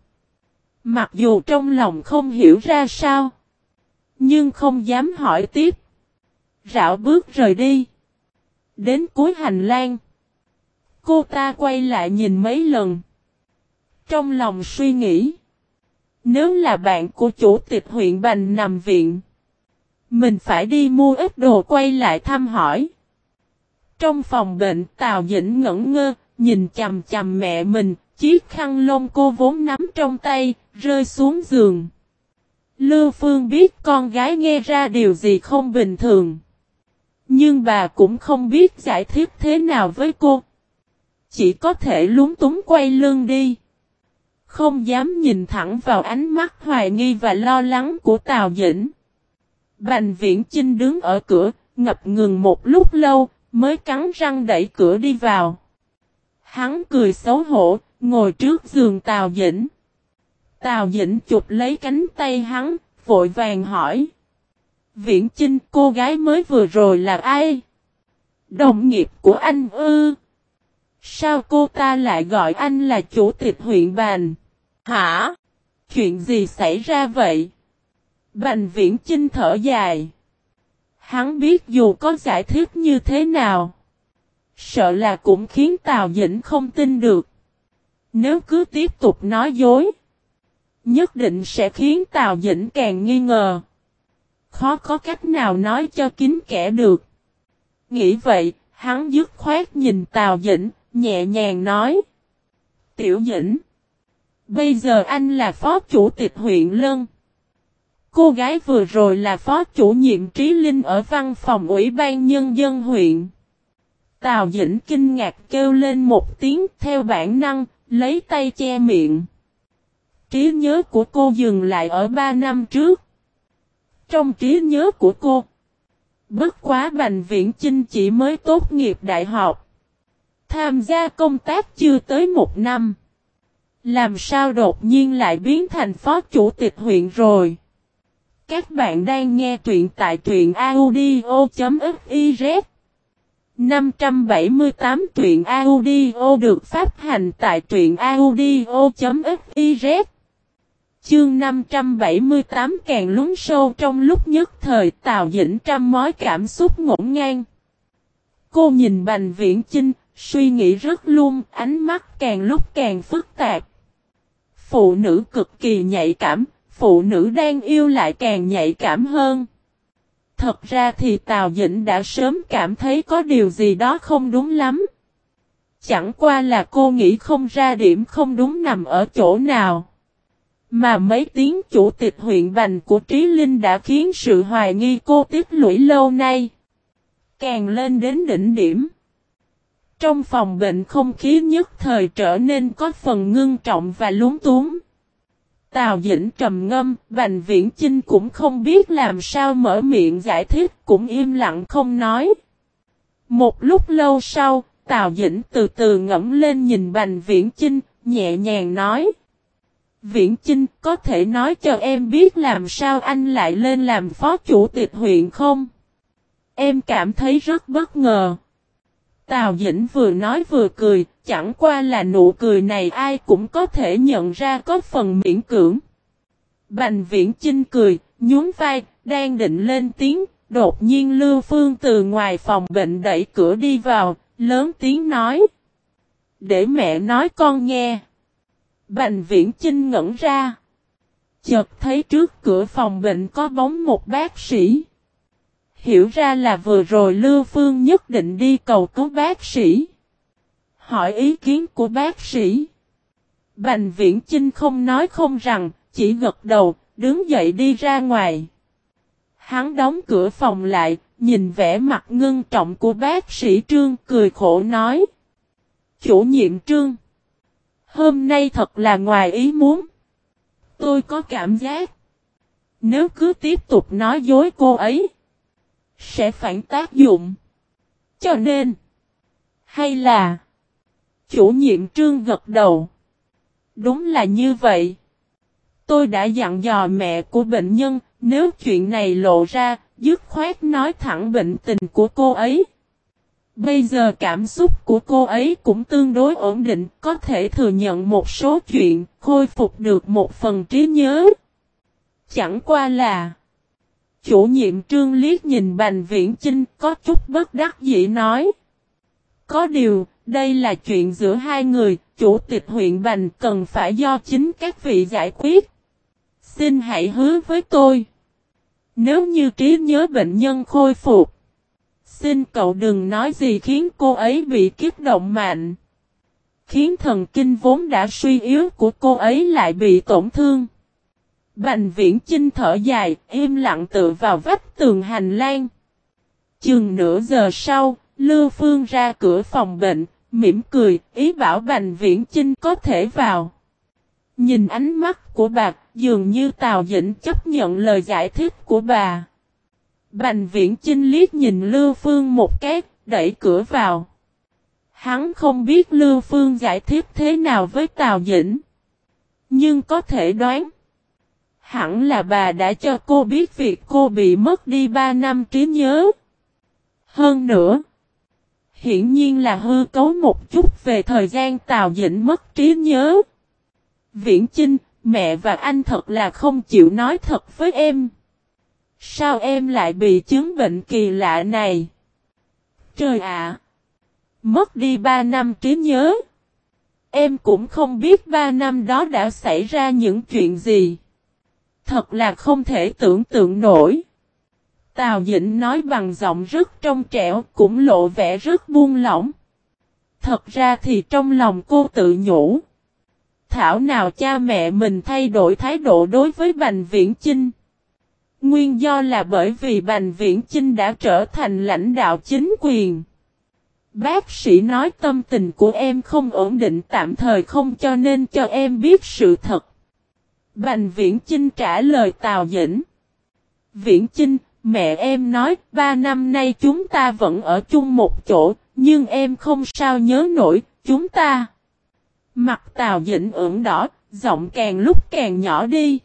Mặc dù trong lòng không hiểu ra sao. Nhưng không dám hỏi tiếp. Rạo bước rời đi. Đến cuối hành lang. Cô ta quay lại nhìn mấy lần. Trong lòng suy nghĩ. Nếu là bạn của chủ tịch huyện Bành nằm viện. Mình phải đi mua ít đồ quay lại thăm hỏi. Trong phòng bệnh Tào Dĩnh ngẩn ngơ, nhìn chầm chầm mẹ mình, chiếc khăn lông cô vốn nắm trong tay, rơi xuống giường. Lưu Phương biết con gái nghe ra điều gì không bình thường. Nhưng bà cũng không biết giải thích thế nào với cô. Chỉ có thể lúng túng quay lưng đi. Không dám nhìn thẳng vào ánh mắt hoài nghi và lo lắng của Tào Dĩnh. Bành viễn Chinh đứng ở cửa, ngập ngừng một lúc lâu, mới cắn răng đẩy cửa đi vào. Hắn cười xấu hổ, ngồi trước giường Tào Dĩnh. Tào Dĩnh chụp lấy cánh tay hắn, vội vàng hỏi. Viễn Chinh cô gái mới vừa rồi là ai? Đồng nghiệp của anh ư? Sao cô ta lại gọi anh là chủ tịch huyện bàn? Hả? Chuyện gì xảy ra vậy? Bành viễn Chinh thở dài. Hắn biết dù có giải thích như thế nào. Sợ là cũng khiến Tào Dĩnh không tin được. Nếu cứ tiếp tục nói dối. Nhất định sẽ khiến Tào Dĩnh càng nghi ngờ. Khó có cách nào nói cho kín kẻ được. Nghĩ vậy, hắn dứt khoát nhìn Tào Dĩnh, nhẹ nhàng nói. Tiểu Dĩnh. Bây giờ anh là phó chủ tịch huyện Lân. Cô gái vừa rồi là phó chủ nhiệm Trí Linh ở văn phòng Ủy ban Nhân dân huyện. Tào Dĩnh kinh ngạc kêu lên một tiếng theo bản năng, lấy tay che miệng. Trí nhớ của cô dừng lại ở ba năm trước. Trong trí nhớ của cô, bất quá Bành Viễn Chinh chỉ mới tốt nghiệp đại học. Tham gia công tác chưa tới một năm. Làm sao đột nhiên lại biến thành phó chủ tịch huyện rồi? Các bạn đang nghe truyện tại truyện audio.fiz 578 truyện audio được phát hành tại truyện audio.fiz Chương 578 càng lún sâu trong lúc nhất thời Tào Dĩnh trăm mối cảm xúc ngổn ngang. Cô nhìn Bành Viễn Chinh, suy nghĩ rất luôn, ánh mắt càng lúc càng phức tạp. Phụ nữ cực kỳ nhạy cảm, phụ nữ đang yêu lại càng nhạy cảm hơn. Thật ra thì Tào Dĩnh đã sớm cảm thấy có điều gì đó không đúng lắm. Chẳng qua là cô nghĩ không ra điểm không đúng nằm ở chỗ nào. Mà mấy tiếng chủ tịch huyện Bành của Trí Linh đã khiến sự hoài nghi cô tiết lũy lâu nay. Càng lên đến đỉnh điểm. Trong phòng bệnh không khí nhất thời trở nên có phần ngưng trọng và lúng túng. Tào Dĩnh trầm ngâm, Bành Viễn Chinh cũng không biết làm sao mở miệng giải thích, cũng im lặng không nói. Một lúc lâu sau, Tào Dĩnh từ từ ngẫm lên nhìn Bành Viễn Chinh, nhẹ nhàng nói. Viễn Chinh có thể nói cho em biết làm sao anh lại lên làm phó chủ tịch huyện không? Em cảm thấy rất bất ngờ. Tào Dĩnh vừa nói vừa cười, chẳng qua là nụ cười này ai cũng có thể nhận ra có phần miễn cưỡng. Bành Viễn Chinh cười, nhún vai, đang định lên tiếng, đột nhiên Lưu Phương từ ngoài phòng bệnh đẩy cửa đi vào, lớn tiếng nói. Để mẹ nói con nghe. Bành Viễn Chinh ngẩn ra. Chợt thấy trước cửa phòng bệnh có bóng một bác sĩ. Hiểu ra là vừa rồi Lưu Phương nhất định đi cầu cứu bác sĩ. Hỏi ý kiến của bác sĩ. Bành viễn Chinh không nói không rằng, chỉ gật đầu, đứng dậy đi ra ngoài. Hắn đóng cửa phòng lại, nhìn vẻ mặt ngưng trọng của bác sĩ Trương cười khổ nói. Chủ nhiệm Trương. Hôm nay thật là ngoài ý muốn. Tôi có cảm giác. Nếu cứ tiếp tục nói dối cô ấy. Sẽ phản tác dụng. Cho nên. Hay là. Chủ nhiệm Trương gật đầu. Đúng là như vậy. Tôi đã dặn dò mẹ của bệnh nhân, nếu chuyện này lộ ra, dứt khoát nói thẳng bệnh tình của cô ấy. Bây giờ cảm xúc của cô ấy cũng tương đối ổn định, có thể thừa nhận một số chuyện, khôi phục được một phần trí nhớ. Chẳng qua là... Chủ nhiệm trương liếc nhìn Bành Viễn Chinh có chút bất đắc dĩ nói. Có điều, đây là chuyện giữa hai người, chủ tịch huyện Bành cần phải do chính các vị giải quyết. Xin hãy hứa với tôi. Nếu như trí nhớ bệnh nhân khôi phục. Xin cậu đừng nói gì khiến cô ấy bị kiếp động mạnh. Khiến thần kinh vốn đã suy yếu của cô ấy lại bị tổn thương. Bành viễn chinh thở dài, im lặng tựa vào vách tường hành lang. Chừng nửa giờ sau, Lưu Phương ra cửa phòng bệnh, mỉm cười, ý bảo Bành Viễn Chinh có thể vào. Nhìn ánh mắt của bà, dường như Tào Dĩnh chấp nhận lời giải thích của bà. Bành Viễn Chinh liếc nhìn Lưu Phương một cái, đẩy cửa vào. Hắn không biết Lưu Phương giải thích thế nào với Tào Dĩnh. Nhưng có thể đoán. Hẳn là bà đã cho cô biết việc cô bị mất đi 3 năm trí nhớ. Hơn nữa. Hiển nhiên là hư cấu một chút về thời gian Tào Dĩnh mất trí nhớ. Viễn Chinh, mẹ và anh thật là không chịu nói thật với em. Sao em lại bị chứng bệnh kỳ lạ này? Trời ạ! mất đi ba năm trí nhớ. Em cũng không biết ba năm đó đã xảy ra những chuyện gì. Thật là không thể tưởng tượng nổi. Tào Dĩnh nói bằng giọng rất trong trẻo, cũng lộ vẻ rất buông lỏng. Thật ra thì trong lòng cô tự nhủ. Thảo nào cha mẹ mình thay đổi thái độ đối với Bành Viễn Chinh. Nguyên do là bởi vì Bành Viễn Chinh đã trở thành lãnh đạo chính quyền. Bác sĩ nói tâm tình của em không ổn định tạm thời không cho nên cho em biết sự thật. Bành Viễn Chinh trả lời Tào Dĩnh. Viễn Chinh, mẹ em nói ba năm nay chúng ta vẫn ở chung một chỗ, nhưng em không sao nhớ nổi, chúng ta. Mặt Tào Dĩnh ửng đỏ, giọng càng lúc càng nhỏ đi.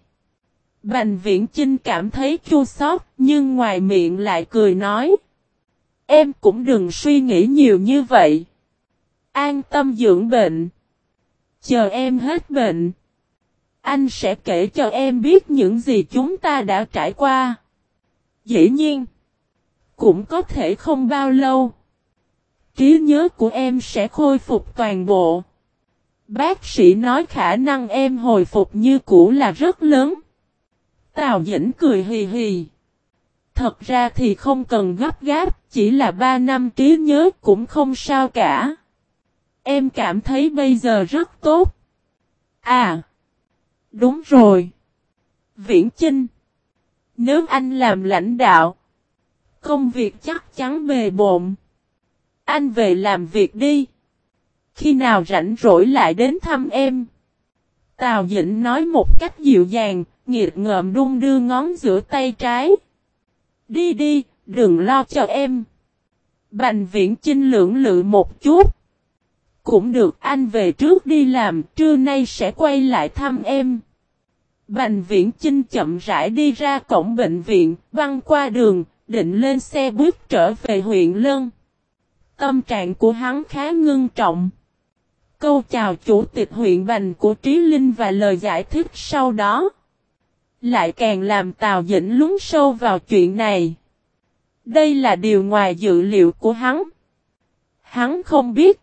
Bành viễn chinh cảm thấy chua xót, nhưng ngoài miệng lại cười nói. Em cũng đừng suy nghĩ nhiều như vậy. An tâm dưỡng bệnh. Chờ em hết bệnh. Anh sẽ kể cho em biết những gì chúng ta đã trải qua. Dĩ nhiên. Cũng có thể không bao lâu. Trí nhớ của em sẽ khôi phục toàn bộ. Bác sĩ nói khả năng em hồi phục như cũ là rất lớn. Tào Dĩnh cười hì hì. Thật ra thì không cần gấp gáp, chỉ là ba năm trí nhớ cũng không sao cả. Em cảm thấy bây giờ rất tốt. À, đúng rồi. Viễn Chinh, nếu anh làm lãnh đạo, công việc chắc chắn bề bộn. Anh về làm việc đi. Khi nào rảnh rỗi lại đến thăm em. Tào Dĩnh nói một cách dịu dàng, nghiệt ngợm đung đưa ngón giữa tay trái. Đi đi, đừng lo cho em. Bành viễn chinh lưỡng lự một chút. Cũng được anh về trước đi làm, trưa nay sẽ quay lại thăm em. Bành viễn chinh chậm rãi đi ra cổng bệnh viện, băng qua đường, định lên xe bước trở về huyện Lân. Tâm trạng của hắn khá ngưng trọng. Câu chào chủ tịch huyện Bành của Trí Linh và lời giải thích sau đó. Lại càng làm Tào Dĩnh lún sâu vào chuyện này. Đây là điều ngoài dự liệu của hắn. Hắn không biết.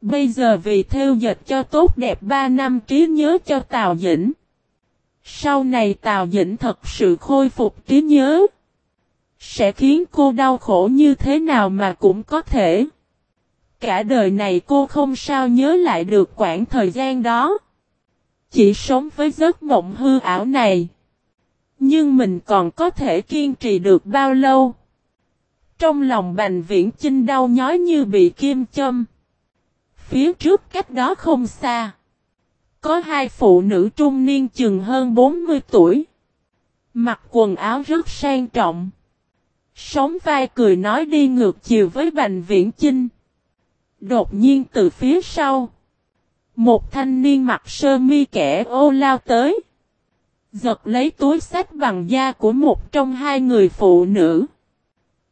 Bây giờ vì theo dệt cho tốt đẹp 3 năm trí nhớ cho Tào Dĩnh. Sau này Tào Dĩnh thật sự khôi phục trí nhớ. Sẽ khiến cô đau khổ như thế nào mà cũng có thể. Cả đời này cô không sao nhớ lại được quãng thời gian đó. Chỉ sống với giấc mộng hư ảo này. Nhưng mình còn có thể kiên trì được bao lâu? Trong lòng Bành Viễn Chinh đau nhói như bị kim châm. Phía trước cách đó không xa. Có hai phụ nữ trung niên chừng hơn 40 tuổi. Mặc quần áo rất sang trọng. Sống vai cười nói đi ngược chiều với Bành Viễn Chinh. Đột nhiên từ phía sau. Một thanh niên mặc sơ mi kẻ ô lao tới. Giật lấy túi sách bằng da của một trong hai người phụ nữ.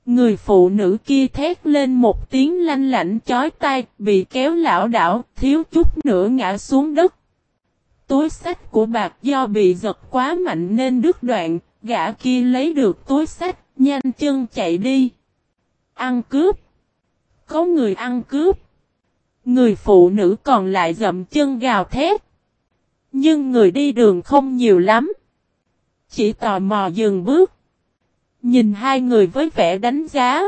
Người phụ nữ kia thét lên một tiếng lanh lảnh chói tai, bị kéo lão đảo, thiếu chút nữa ngã xuống đất. Túi sách của bạc do bị giật quá mạnh nên đứt đoạn, gã kia lấy được túi sách, nhanh chân chạy đi. Ăn cướp. Có người ăn cướp. Người phụ nữ còn lại dậm chân gào thét. Nhưng người đi đường không nhiều lắm. Chỉ tò mò dừng bước. Nhìn hai người với vẻ đánh giá.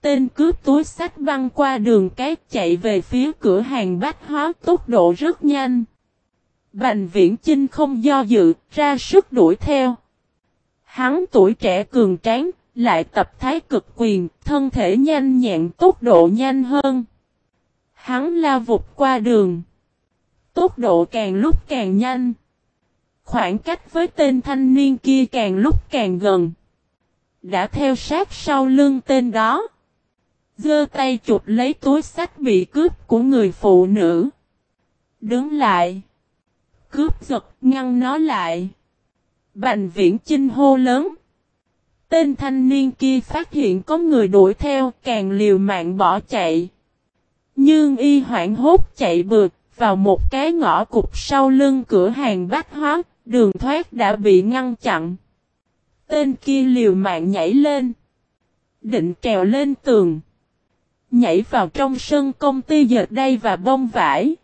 Tên cướp túi sách băng qua đường cái chạy về phía cửa hàng bách hóa tốc độ rất nhanh. Bành viễn Chinh không do dự, ra sức đuổi theo. Hắn tuổi trẻ cường tráng, lại tập thái cực quyền, thân thể nhanh nhẹn tốc độ nhanh hơn. Hắn la vụt qua đường. Tốc độ càng lúc càng nhanh. Khoảng cách với tên thanh niên kia càng lúc càng gần. Đã theo sát sau lưng tên đó. Dơ tay chụp lấy túi sách bị cướp của người phụ nữ. Đứng lại. Cướp giật ngăn nó lại. Bành viễn chinh hô lớn. Tên thanh niên kia phát hiện có người đuổi theo càng liều mạng bỏ chạy. Nhưng y hoảng hốt chạy bượt vào một cái ngõ cục sau lưng cửa hàng bách hóa, đường thoát đã bị ngăn chặn. Tên kia liều mạng nhảy lên. Định trèo lên tường. Nhảy vào trong sân công ty dệt đây và bông vải.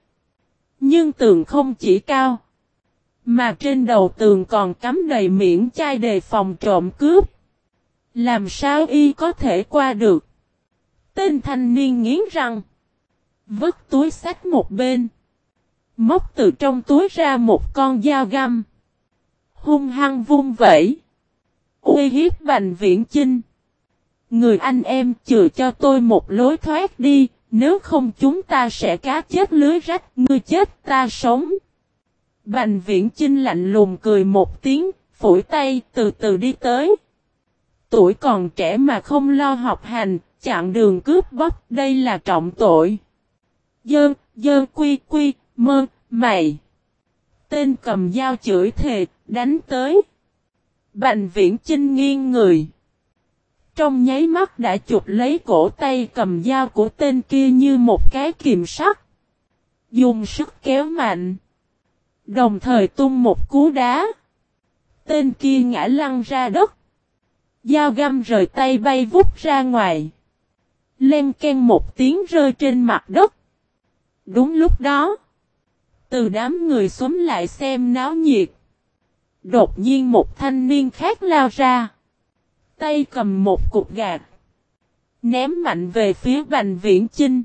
Nhưng tường không chỉ cao. Mà trên đầu tường còn cắm đầy miễn chai đề phòng trộm cướp. Làm sao y có thể qua được? Tên thanh niên nghiến răng. Vứt túi sách một bên. Móc từ trong túi ra một con dao găm. Hung hăng vung vẩy. Uy hiếp Bành Viễn Chinh. Người anh em chừa cho tôi một lối thoát đi, nếu không chúng ta sẽ cá chết lưới rách, ngươi chết ta sống. Bành Viễn Chinh lạnh lùng cười một tiếng, phủi tay từ từ đi tới. Tuổi còn trẻ mà không lo học hành, chặn đường cướp bóc, đây là trọng tội. Dơn, dơn quy quy, mơ, mày. Tên cầm dao chửi thề, đánh tới. Bành viễn chinh nghiêng người. Trong nháy mắt đã chụp lấy cổ tay cầm dao của tên kia như một cái kìm sắt. Dùng sức kéo mạnh. Đồng thời tung một cú đá. Tên kia ngã lăn ra đất. Dao găm rời tay bay vút ra ngoài. Lên ken một tiếng rơi trên mặt đất. Đúng lúc đó. Từ đám người xuống lại xem náo nhiệt. Đột nhiên một thanh niên khác lao ra. Tay cầm một cục gạt. Ném mạnh về phía Bành Viễn Chinh.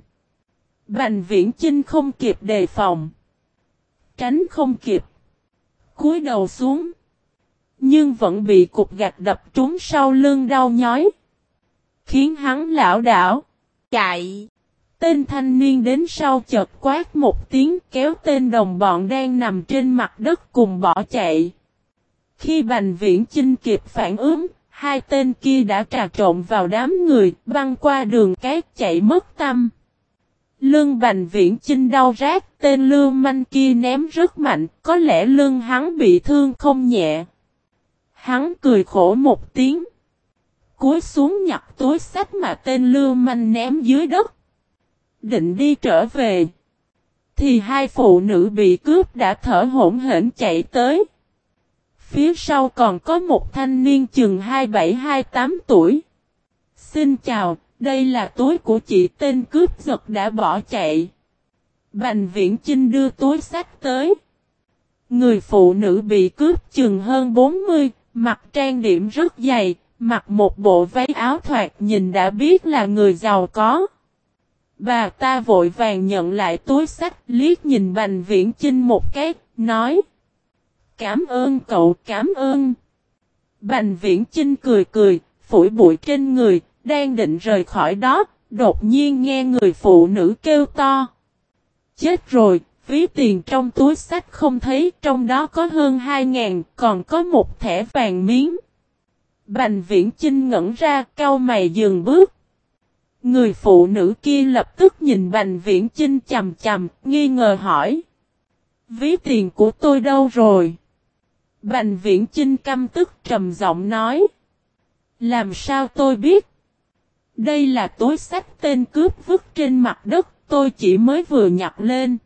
Bành Viễn Chinh không kịp đề phòng. Tránh không kịp. cúi đầu xuống. Nhưng vẫn bị cục gạt đập trúng sau lưng đau nhói. Khiến hắn lão đảo. Chạy. Tên thanh niên đến sau chợt quát một tiếng kéo tên đồng bọn đang nằm trên mặt đất cùng bỏ chạy. Khi Bành Viễn Chinh kịp phản ứng, hai tên kia đã trà trộn vào đám người, băng qua đường cái chạy mất tâm. lương Bành Viễn Chinh đau rát, tên lưu manh kia ném rất mạnh, có lẽ lưng hắn bị thương không nhẹ. Hắn cười khổ một tiếng. Cúi xuống nhặt túi sách mà tên lưu manh ném dưới đất. Định đi trở về. Thì hai phụ nữ bị cướp đã thở hỗn hển chạy tới. Phía sau còn có một thanh niên chừng 27-28 tuổi. Xin chào, đây là túi của chị tên cướp giật đã bỏ chạy. Bành viễn trinh đưa túi sách tới. Người phụ nữ bị cướp chừng hơn 40, mặt trang điểm rất dày, mặc một bộ váy áo thoạt nhìn đã biết là người giàu có. Bà ta vội vàng nhận lại túi sách liếc nhìn Bành Viễn Chinh một cái, nói. Cảm ơn cậu, cảm ơn. Bành viễn Chinh cười cười, phủi bụi trên người, đang định rời khỏi đó, đột nhiên nghe người phụ nữ kêu to. Chết rồi, ví tiền trong túi sách không thấy, trong đó có hơn 2.000, còn có một thẻ vàng miếng. Bành viễn Chinh ngẩn ra, cau mày dừng bước. Người phụ nữ kia lập tức nhìn Bành Viễn Chinh chầm chầm, nghi ngờ hỏi. Ví tiền của tôi đâu rồi? Bành Viễn trinh căm tức trầm giọng nói. Làm sao tôi biết? Đây là túi sách tên cướp vứt trên mặt đất, tôi chỉ mới vừa nhặt lên.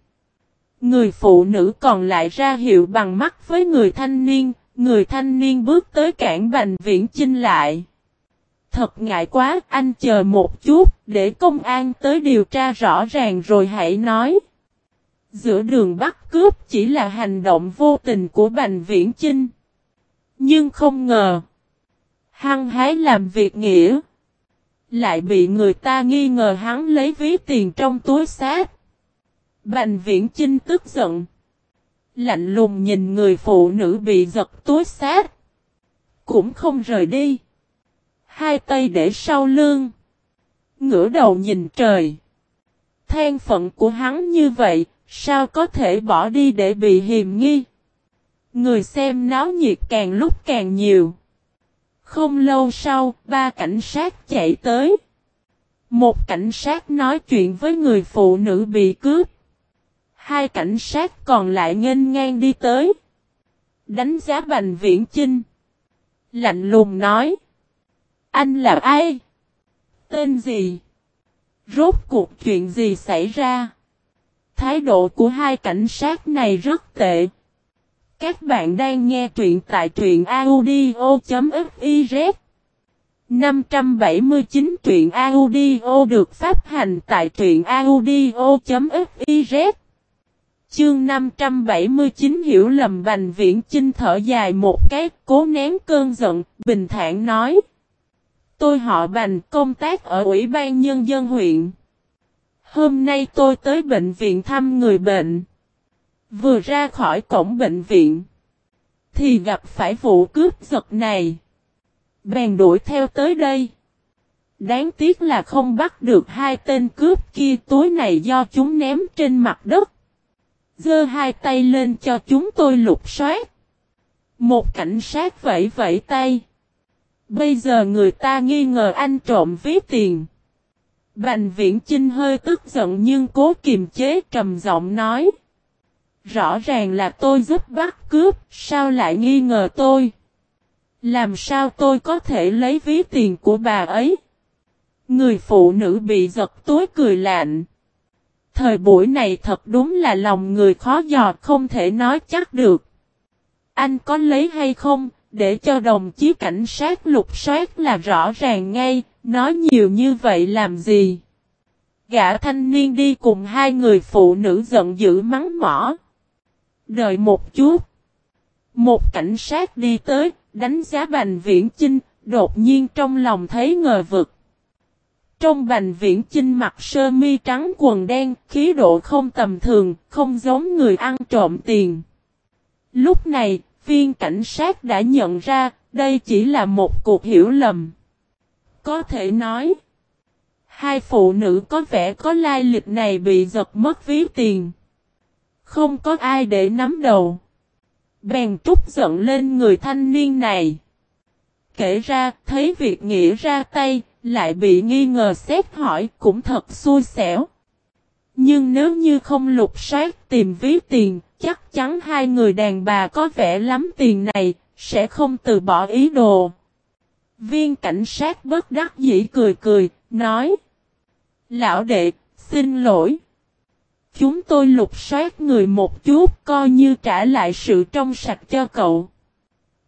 Người phụ nữ còn lại ra hiệu bằng mắt với người thanh niên, người thanh niên bước tới cản Bành Viễn Chinh lại. Thật ngại quá, anh chờ một chút, để công an tới điều tra rõ ràng rồi hãy nói. Giữa đường bắt cướp chỉ là hành động vô tình của Bành Viễn Chinh. Nhưng không ngờ, hăng hái làm việc nghĩa. Lại bị người ta nghi ngờ hắn lấy ví tiền trong túi xác. Bành Viễn Chinh tức giận. Lạnh lùng nhìn người phụ nữ bị giật túi xác. Cũng không rời đi hai tay để sau lưng. Ngửa đầu nhìn trời. Than phận của hắn như vậy, sao có thể bỏ đi để bị hiềm nghi? Người xem náo nhiệt càng lúc càng nhiều. Không lâu sau, ba cảnh sát chạy tới. Một cảnh sát nói chuyện với người phụ nữ bị cướp. Hai cảnh sát còn lại nghênh ngang đi tới. Đánh giá Bành Viễn Chinh. Lạnh lùng nói. Anh là ai? Tên gì? Rốt cuộc chuyện gì xảy ra? Thái độ của hai cảnh sát này rất tệ. Các bạn đang nghe truyện tại truyện audio.fiz 579 truyện audio được phát hành tại truyện audio.fiz Chương 579 hiểu lầm Bành Viễn Chinh thở dài một cái, cố nén cơn giận, bình thản nói. Tôi họ Bành công tác ở Ủy ban Nhân dân huyện. Hôm nay tôi tới bệnh viện thăm người bệnh. Vừa ra khỏi cổng bệnh viện. Thì gặp phải vụ cướp giật này. Bèn đuổi theo tới đây. Đáng tiếc là không bắt được hai tên cướp kia túi này do chúng ném trên mặt đất. Dơ hai tay lên cho chúng tôi lục soát. Một cảnh sát vẫy vẫy tay. Bây giờ người ta nghi ngờ anh trộm ví tiền. Bành viễn Chinh hơi tức giận nhưng cố kiềm chế trầm giọng nói. Rõ ràng là tôi giúp bắt cướp, sao lại nghi ngờ tôi? Làm sao tôi có thể lấy ví tiền của bà ấy? Người phụ nữ bị giật túi cười lạnh. Thời buổi này thật đúng là lòng người khó dò không thể nói chắc được. Anh có lấy hay không, để cho đồng chí cảnh sát lục soát là rõ ràng ngay, nói nhiều như vậy làm gì? Gã thanh niên đi cùng hai người phụ nữ giận dữ mắng mỏ. Đợi một chút. Một cảnh sát đi tới, đánh giá Bành Viễn Chinh, đột nhiên trong lòng thấy ngờ vực. Trong Bành Viễn Chinh mặc sơ mi trắng quần đen, khí độ không tầm thường, không giống người ăn trộm tiền. Lúc này, viên cảnh sát đã nhận ra, đây chỉ là một cuộc hiểu lầm. Có thể nói, hai phụ nữ có vẻ có lai lịch này bị giật mất ví tiền. Không có ai để nắm đầu. Bèn trúc giận lên người thanh niên này. Kể ra, thấy việc nghĩa ra tay, lại bị nghi ngờ xét hỏi cũng thật xui xẻo. Nhưng nếu như không lục soát tìm ví tiền, chắc chắn hai người đàn bà có vẻ lắm tiền này, sẽ không từ bỏ ý đồ. Viên cảnh sát bất đắc dĩ cười cười, nói. Lão đệ, xin lỗi. Chúng tôi lục soát người một chút coi như trả lại sự trong sạch cho cậu.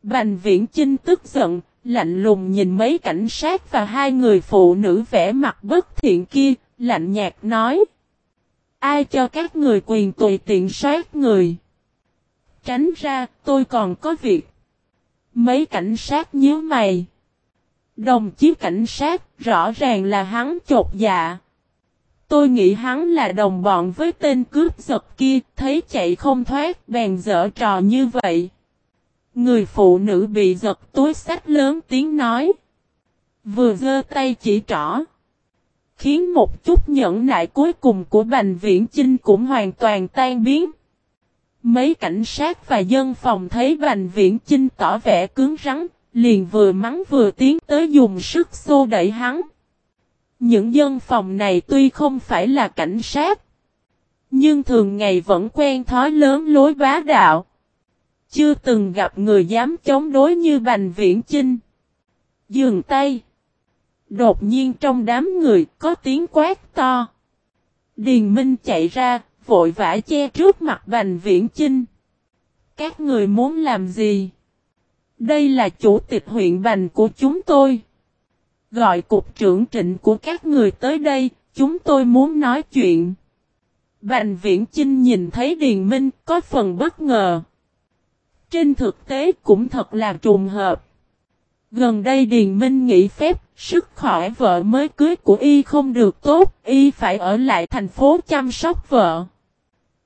Bành viễn Chinh tức giận, lạnh lùng nhìn mấy cảnh sát và hai người phụ nữ vẽ mặt bất thiện kia, lạnh nhạt nói. Ai cho các người quyền tùy tiện soát người? Tránh ra, tôi còn có việc. Mấy cảnh sát nhớ mày. Đồng chí cảnh sát, rõ ràng là hắn chột dạ. Tôi nghĩ hắn là đồng bọn với tên cướp giật kia, thấy chạy không thoát, bèn dở trò như vậy. Người phụ nữ bị giật túi sách lớn tiếng nói. Vừa giơ tay chỉ trỏ. Khiến một chút nhẫn nại cuối cùng của Bành Viễn Chinh cũng hoàn toàn tan biến. Mấy cảnh sát và dân phòng thấy Bành Viễn Chinh tỏ vẻ cứng rắn, liền vừa mắng vừa tiến tới dùng sức xô đẩy hắn. Những dân phòng này tuy không phải là cảnh sát, nhưng thường ngày vẫn quen thói lớn lối bá đạo. Chưa từng gặp người dám chống đối như Bành Viễn Chinh. Dường tay. Đột nhiên trong đám người có tiếng quát to. Điền Minh chạy ra, vội vã che trước mặt Bành Viễn Chinh. Các người muốn làm gì? Đây là chủ tịch huyện Bành của chúng tôi. Gọi cục trưởng trịnh của các người tới đây, chúng tôi muốn nói chuyện. Bành Viễn Chinh nhìn thấy Điền Minh có phần bất ngờ. Trên thực tế cũng thật là trùng hợp. Gần đây Điền Minh nghỉ phép, sức khỏe vợ mới cưới của y không được tốt, y phải ở lại thành phố chăm sóc vợ.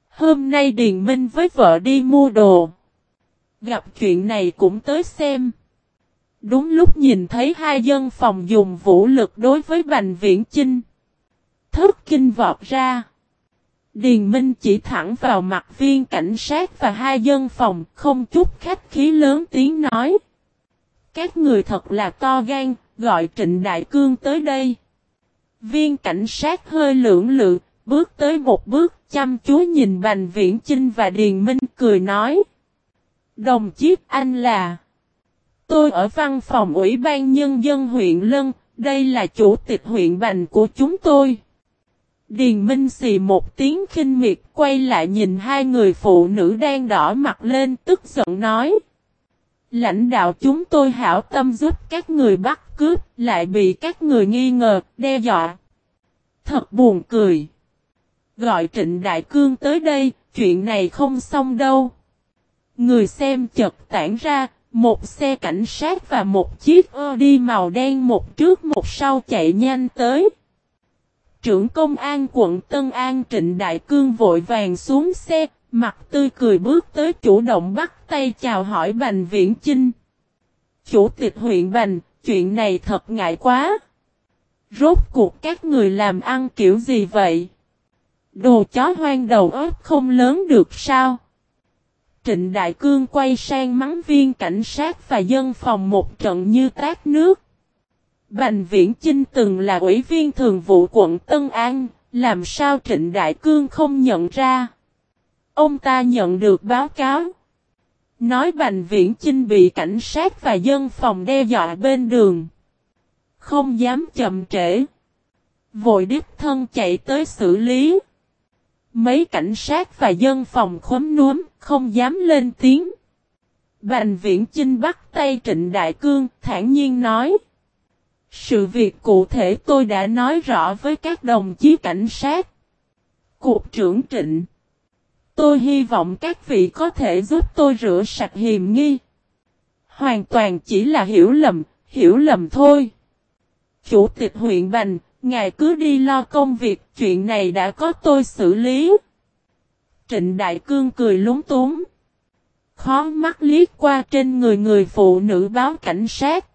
Hôm nay Điền Minh với vợ đi mua đồ. Gặp chuyện này cũng tới xem. Đúng lúc nhìn thấy hai dân phòng dùng vũ lực đối với Bành Viễn Chinh. Thất kinh vọt ra. Điền Minh chỉ thẳng vào mặt viên cảnh sát và hai dân phòng, không chút khách khí lớn tiếng nói. Các người thật là to gan, gọi Trịnh Đại Cương tới đây. Viên cảnh sát hơi lưỡng lự, bước tới một bước, chăm chú nhìn Bành Viễn Chinh và Điền Minh cười nói. Đồng chí anh là... Tôi ở văn phòng Ủy ban Nhân dân huyện Lân, đây là chủ tịch huyện Bành của chúng tôi. Điền Minh xì một tiếng khinh miệt quay lại nhìn hai người phụ nữ đang đỏ mặt lên tức giận nói. Lãnh đạo chúng tôi hảo tâm giúp các người bắt cướp lại bị các người nghi ngờ, đe dọa. Thật buồn cười. Gọi Trịnh Đại Cương tới đây, chuyện này không xong đâu. Người xem chật tản ra, một xe cảnh sát và một chiếc Audi màu đen một trước một sau chạy nhanh tới trưởng công an quận Tân An Trịnh Đại Cương vội vàng xuống xe, mặt tươi cười bước tới chủ động bắt tay chào hỏi Bành Viễn Chinh. Chủ tịch huyện Bành, chuyện này thật ngại quá. Rốt cuộc các người làm ăn kiểu gì vậy? Đồ chó hoang đầu óc không lớn được sao? Trịnh Đại Cương quay sang mắng viên cảnh sát và dân phòng một trận như tát nước. Bành Viễn Chinh từng là ủy viên thường vụ quận Tân An, làm sao Trịnh Đại Cương không nhận ra? Ông ta nhận được báo cáo. Nói Bành Viễn Chinh bị cảnh sát và dân phòng đe dọa bên đường. Không dám chậm trễ. Vội đích thân chạy tới xử lý. Mấy cảnh sát và dân phòng khóm núm, không dám lên tiếng. Bành Viễn Chinh bắt tay Trịnh Đại Cương, thản nhiên nói. Sự việc cụ thể tôi đã nói rõ với các đồng chí cảnh sát. Cục trưởng Trịnh. Tôi hy vọng các vị có thể giúp tôi rửa sạch hiềm nghi. Hoàn toàn chỉ là hiểu lầm, hiểu lầm thôi. Chủ tịch huyện Bành, ngài cứ đi lo công việc, chuyện này đã có tôi xử lý. Trịnh Đại Cương cười lúng túng. Khó mắt liếc qua trên người người phụ nữ báo cảnh sát.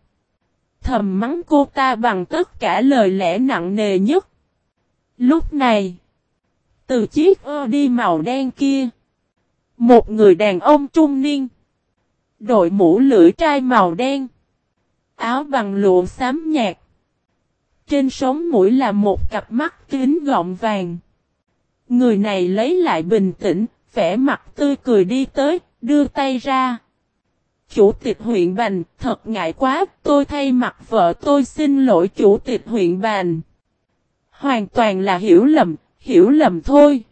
Thầm mắng cô ta bằng tất cả lời lẽ nặng nề nhất. Lúc này, từ chiếc ơ đi màu đen kia, một người đàn ông trung niên, đội mũ lưỡi trai màu đen, áo bằng lụa xám nhạt. Trên sống mũi là một cặp mắt kính gọng vàng. Người này lấy lại bình tĩnh, vẻ mặt tươi cười đi tới, đưa tay ra. Chủ tịch huyện Bành, thật ngại quá, tôi thay mặt vợ tôi xin lỗi chủ tịch huyện Bành. Hoàn toàn là hiểu lầm, hiểu lầm thôi.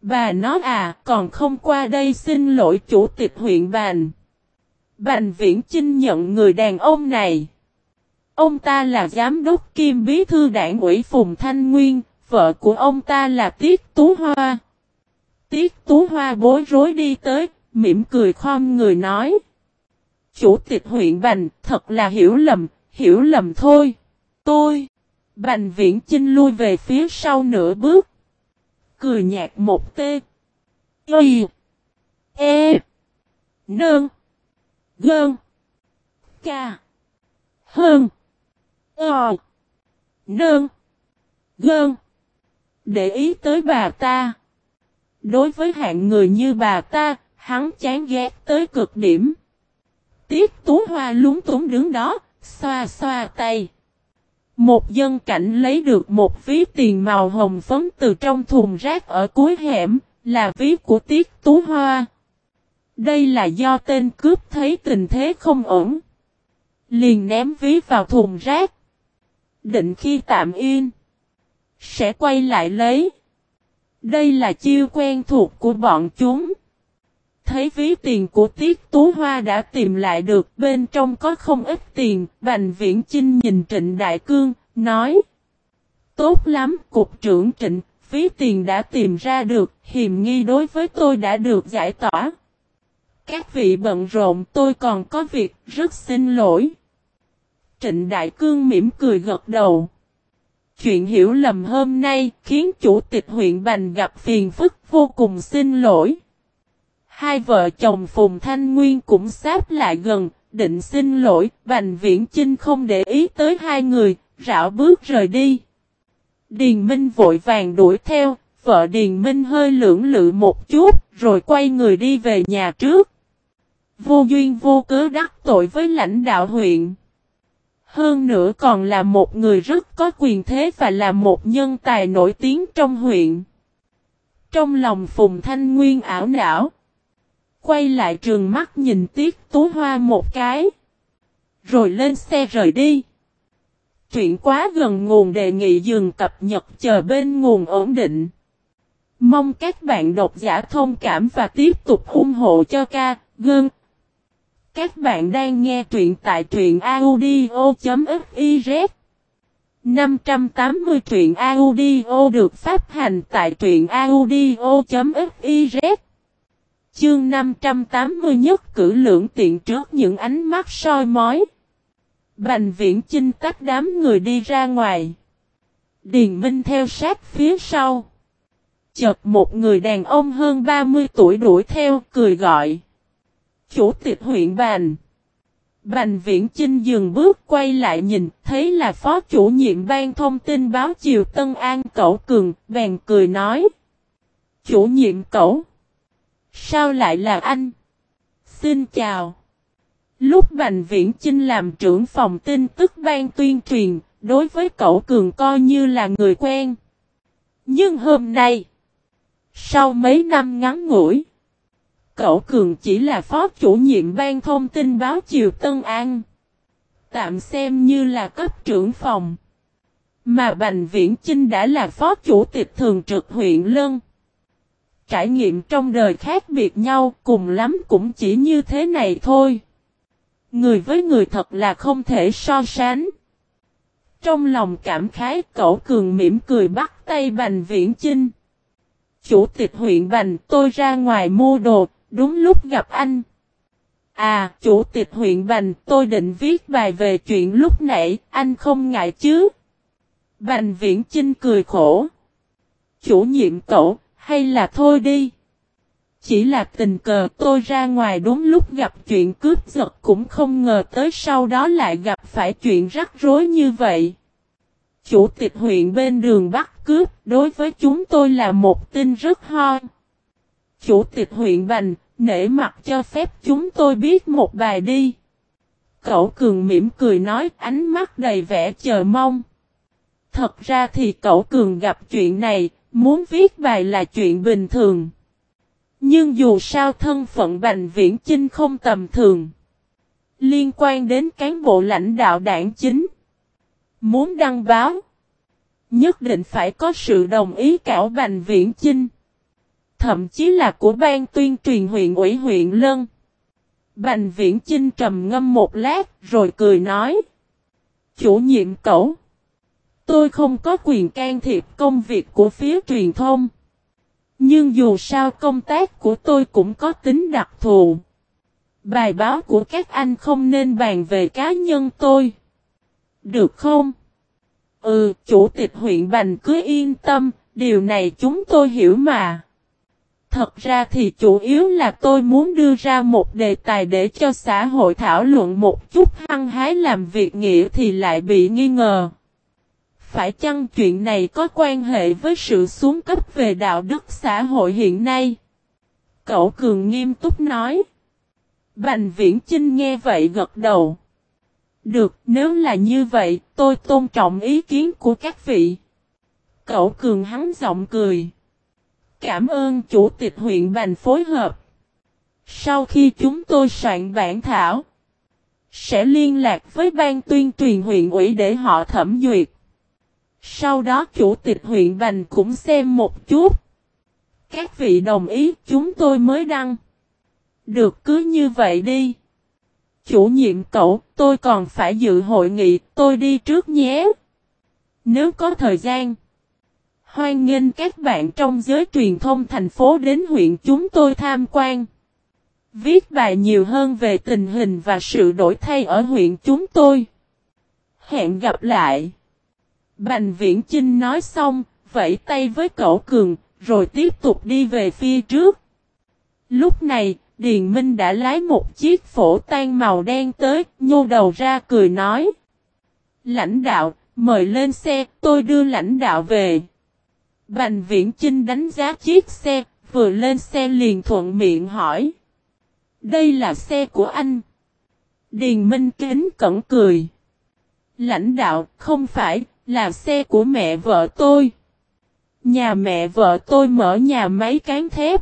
Bà nói à, còn không qua đây xin lỗi chủ tịch huyện Bành. Bành Viễn Chinh nhận người đàn ông này. Ông ta là giám đốc kim bí thư đảng ủy Phùng Thanh Nguyên, vợ của ông ta là Tiết Tú Hoa. Tiết Tú Hoa bối rối đi tới, mỉm cười khom người nói. Chủ tịch huyện Bành, thật là hiểu lầm, hiểu lầm thôi. Tôi. Bành viễn chinh lui về phía sau nửa bước. Cười nhạt một tê. Y. E. Nương. Gơn. Ca. Hơn. Ờ. Nương. Gơn. Để ý tới bà ta. Đối với hạng người như bà ta, hắn chán ghét tới cực điểm. Tiết tú hoa lúng túng đứng đó, xoa xoa tay. Một dân cảnh lấy được một ví tiền màu hồng phấn từ trong thùng rác ở cuối hẻm, là ví của Tiết Tú Hoa. Đây là do tên cướp thấy tình thế không ổn. Liền ném ví vào thùng rác. Định khi tạm yên. Sẽ quay lại lấy. Đây là chiêu quen thuộc của bọn chúng. Thấy ví tiền của Tiết Tú Hoa đã tìm lại được bên trong có không ít tiền. Bành Viễn Chinh nhìn Trịnh Đại Cương, nói. Tốt lắm, Cục trưởng Trịnh, ví tiền đã tìm ra được, hiềm nghi đối với tôi đã được giải tỏa. Các vị bận rộn tôi còn có việc, rất xin lỗi. Trịnh Đại Cương mỉm cười gật đầu. Chuyện hiểu lầm hôm nay khiến chủ tịch huyện Bành gặp phiền phức vô cùng xin lỗi. Hai vợ chồng Phùng Thanh Nguyên cũng sáp lại gần, định xin lỗi, Bành Viễn Chinh không để ý tới hai người, rảo bước rời đi. Điền Minh vội vàng đuổi theo, vợ Điền Minh hơi lưỡng lự một chút, rồi quay người đi về nhà trước. Vô duyên vô cớ đắc tội với lãnh đạo huyện. Hơn nữa còn là một người rất có quyền thế và là một nhân tài nổi tiếng trong huyện. Trong lòng Phùng Thanh Nguyên ảo não. Quay lại trường mắt nhìn Tiết Tú Hoa một cái. Rồi lên xe rời đi. Chuyện quá gần nguồn đề nghị dừng cập nhật chờ bên nguồn ổn định. Mong các bạn độc giả thông cảm và tiếp tục ủng hộ cho ca, gơn. Các bạn đang nghe truyện tại truyện audio.fiz 580 truyện audio được phát hành tại truyện audio.fiz Chương 580 nhất cử lượng tiện trước những ánh mắt soi mói. Bành viễn chinh tách đám người đi ra ngoài. Điền Minh theo sát phía sau. Chợt một người đàn ông hơn 30 tuổi đuổi theo, cười gọi. Chủ tịch huyện Bành. Bành viễn chinh dừng bước quay lại nhìn, thấy là phó chủ nhiệm ban thông tin báo chiều Tân An Cẩu Cường, bèn cười nói. Chủ nhiệm Cẩu. Sao lại là anh? Xin chào. Lúc Bành Viễn Chinh làm trưởng phòng tin tức ban tuyên truyền, đối với cẩu Cường coi như là người quen. Nhưng hôm nay, sau mấy năm ngắn ngủi, cậu Cường chỉ là phó chủ nhiệm ban thông tin báo Chiều Tân An. Tạm xem như là cấp trưởng phòng. Mà Bành Viễn Chinh đã là phó chủ tịch thường trực huyện Lân. Trải nghiệm trong đời khác biệt nhau cùng lắm cũng chỉ như thế này thôi. Người với người thật là không thể so sánh. Trong lòng cảm khái cậu cường mỉm cười bắt tay Bành Viễn Chinh. Chủ tịch huyện Bành tôi ra ngoài mua đồ, đúng lúc gặp anh. À, chủ tịch huyện Bành tôi định viết bài về chuyện lúc nãy, anh không ngại chứ? Bành Viễn Chinh cười khổ. Chủ nhiệm tổ, hay là thôi đi. Chỉ là tình cờ tôi ra ngoài đúng lúc gặp chuyện cướp giật cũng không ngờ tới sau đó lại gặp phải chuyện rắc rối như vậy. Chủ tịch huyện bên đường bắt cướp đối với chúng tôi là một tin rất ho. Chủ tịch huyện Bành, nể mặt cho phép chúng tôi biết một bài đi. Cậu Cường mỉm cười nói ánh mắt đầy vẻ chờ mong. Thật ra thì cậu Cường gặp chuyện này, muốn viết bài là chuyện bình thường. Nhưng dù sao thân phận Bành Viễn Chinh không tầm thường. Liên quan đến cán bộ lãnh đạo đảng chính. Muốn đăng báo. Nhất định phải có sự đồng ý cảo Bành Viễn Chinh. Thậm chí là của ban tuyên truyền huyện ủy huyện Lân. Bành Viễn Chinh trầm ngâm một lát rồi cười nói. Chủ nhiệm cậu Tôi không có quyền can thiệp công việc của phía truyền thông. Nhưng dù sao công tác của tôi cũng có tính đặc thù. Bài báo của các anh không nên bàn về cá nhân tôi. Được không? Ừ, chủ tịch huyện Bành cứ yên tâm, điều này chúng tôi hiểu mà. Thật ra thì chủ yếu là tôi muốn đưa ra một đề tài để cho xã hội thảo luận một chút hăng hái làm việc nghĩa thì lại bị nghi ngờ. Phải chăng chuyện này có quan hệ với sự xuống cấp về đạo đức xã hội hiện nay? Cậu Cường nghiêm túc nói. Bành Viễn Chinh nghe vậy gật đầu. Được, nếu là như vậy, tôi tôn trọng ý kiến của các vị. Cậu Cường hắn giọng cười. Cảm ơn chủ tịch huyện Bành phối hợp. Sau khi chúng tôi soạn bản thảo, sẽ liên lạc với ban tuyên truyền huyện ủy để họ thẩm duyệt. Sau đó chủ tịch huyện Bành cũng xem một chút. Các vị đồng ý chúng tôi mới đăng. Được cứ như vậy đi. Chủ nhiệm cậu, tôi còn phải dự hội nghị, tôi đi trước nhé. Nếu có thời gian. Hoan nghênh các bạn trong giới truyền thông thành phố đến huyện chúng tôi tham quan. Viết bài nhiều hơn về tình hình và sự đổi thay ở huyện chúng tôi. Hẹn gặp lại. Bành Viễn Chinh nói xong, vẫy tay với cậu cường, rồi tiếp tục đi về phía trước. Lúc này, Điền Minh đã lái một chiếc phổ tan màu đen tới, nhô đầu ra cười nói. Lãnh đạo, mời lên xe, tôi đưa lãnh đạo về. Bành Viễn Chinh đánh giá chiếc xe, vừa lên xe liền thuận miệng hỏi. Đây là xe của anh. Điền Minh kính cẩn cười. Lãnh đạo, không phải, là xe của mẹ vợ tôi. Nhà mẹ vợ tôi mở nhà máy cán thép.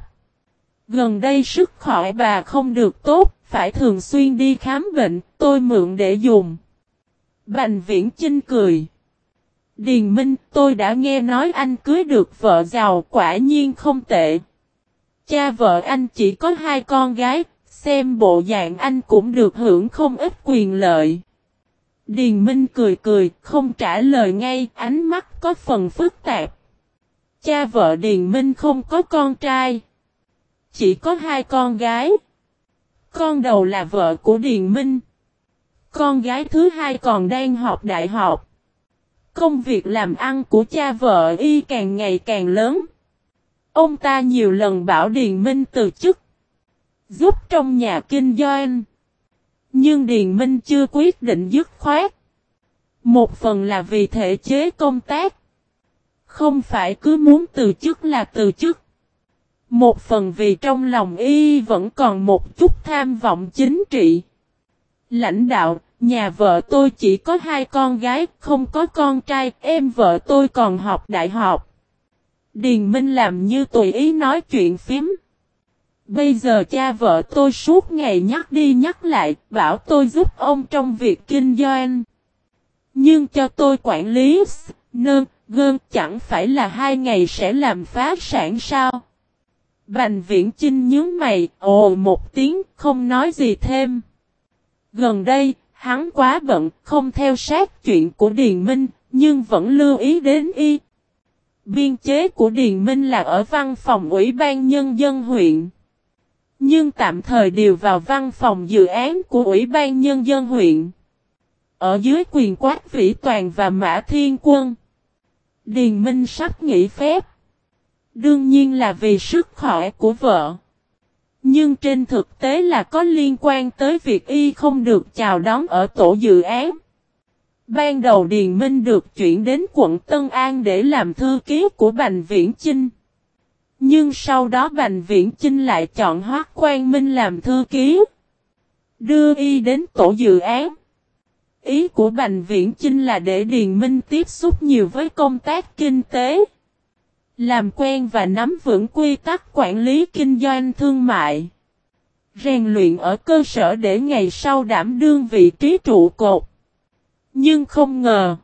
Gần đây sức khỏe bà không được tốt, phải thường xuyên đi khám bệnh, tôi mượn để dùng. Bành viễn Chinh cười. Điền Minh, tôi đã nghe nói anh cưới được vợ giàu quả nhiên không tệ. Cha vợ anh chỉ có hai con gái, xem bộ dạng anh cũng được hưởng không ít quyền lợi. Điền Minh cười cười, không trả lời ngay, ánh mắt có phần phức tạp. Cha vợ Điền Minh không có con trai. Chỉ có hai con gái. Con đầu là vợ của Điền Minh. Con gái thứ hai còn đang học đại học. Công việc làm ăn của cha vợ y càng ngày càng lớn. Ông ta nhiều lần bảo Điền Minh từ chức. Giúp trong nhà kinh doanh. Nhưng Điền Minh chưa quyết định dứt khoát. Một phần là vì thể chế công tác. Không phải cứ muốn từ chức là từ chức. Một phần vì trong lòng y vẫn còn một chút tham vọng chính trị. Lãnh đạo, nhà vợ tôi chỉ có hai con gái, không có con trai, em vợ tôi còn học đại học. Điền Minh làm như tùy ý nói chuyện phím. Bây giờ cha vợ tôi suốt ngày nhắc đi nhắc lại, bảo tôi giúp ông trong việc kinh doanh. Nhưng cho tôi quản lý, nơn, gơn chẳng phải là hai ngày sẽ làm phá sản sao? Bành viễn Trinh nhớ mày, ồ một tiếng, không nói gì thêm. Gần đây, hắn quá bận, không theo sát chuyện của Điền Minh, nhưng vẫn lưu ý đến y. Biên chế của Điền Minh là ở văn phòng Ủy ban Nhân dân huyện. Nhưng tạm thời điều vào văn phòng dự án của Ủy ban Nhân dân huyện. Ở dưới quyền quát vĩ toàn và mã thiên quân. Điền Minh sắp nghỉ phép. Đương nhiên là vì sức khỏe của vợ. Nhưng trên thực tế là có liên quan tới việc y không được chào đón ở tổ dự án. Ban đầu Điền Minh được chuyển đến quận Tân An để làm thư ký của Bành Viễn Chinh. Nhưng sau đó Bành Viễn Chinh lại chọn Hoác Quang Minh làm thư ký. Đưa y đến tổ dự án. Ý của Bành Viễn Chinh là để Điền Minh tiếp xúc nhiều với công tác kinh tế. Làm quen và nắm vững quy tắc quản lý kinh doanh thương mại. Rèn luyện ở cơ sở để ngày sau đảm đương vị trí trụ cột. Nhưng không ngờ.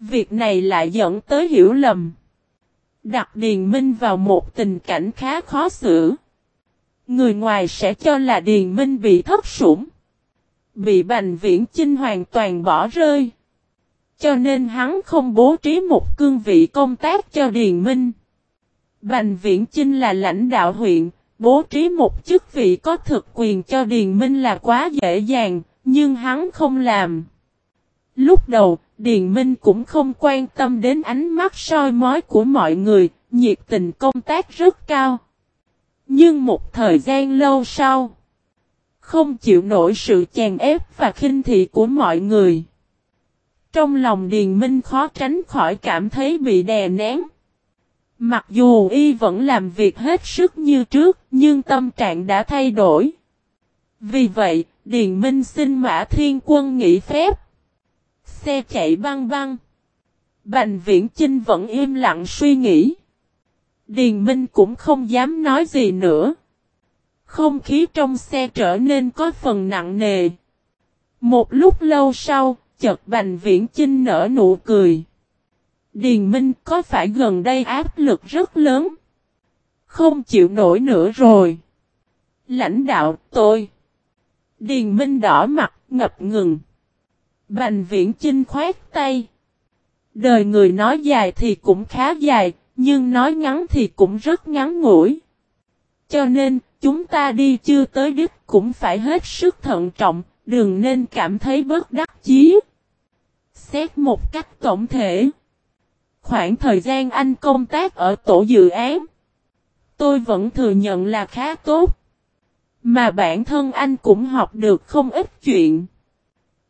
Việc này lại dẫn tới hiểu lầm. Đặt Điền Minh vào một tình cảnh khá khó xử. Người ngoài sẽ cho là Điền Minh bị thất sủng. Bị Bành Viễn Chinh hoàn toàn bỏ rơi. Cho nên hắn không bố trí một cương vị công tác cho Điền Minh. Bành Viễn Chinh là lãnh đạo huyện, bố trí một chức vị có thực quyền cho Điền Minh là quá dễ dàng, nhưng hắn không làm. Lúc đầu, Điền Minh cũng không quan tâm đến ánh mắt soi mói của mọi người, nhiệt tình công tác rất cao. Nhưng một thời gian lâu sau, không chịu nổi sự chèn ép và khinh thị của mọi người. Trong lòng Điền Minh khó tránh khỏi cảm thấy bị đè nén. Mặc dù y vẫn làm việc hết sức như trước, nhưng tâm trạng đã thay đổi. Vì vậy, Điền Minh xin Mã Thiên Quân nghỉ phép. Xe chạy băng băng. Bành Viễn Chinh vẫn im lặng suy nghĩ. Điền Minh cũng không dám nói gì nữa. Không khí trong xe trở nên có phần nặng nề. Một lúc lâu sau, chợt Bành Viễn Chinh nở nụ cười. Điền Minh có phải gần đây áp lực rất lớn? Không chịu nổi nữa rồi. Lãnh đạo tôi. Điền Minh đỏ mặt, ngập ngừng. Bành Viễn Chinh khoét tay. Đời người nói dài thì cũng khá dài, nhưng nói ngắn thì cũng rất ngắn ngủi. Cho nên, chúng ta đi chưa tới đích cũng phải hết sức thận trọng, đừng nên cảm thấy bất đắc chí. Xét một cách tổng thể. Khoảng thời gian anh công tác ở tổ dự án, tôi vẫn thừa nhận là khá tốt. Mà bản thân anh cũng học được không ít chuyện.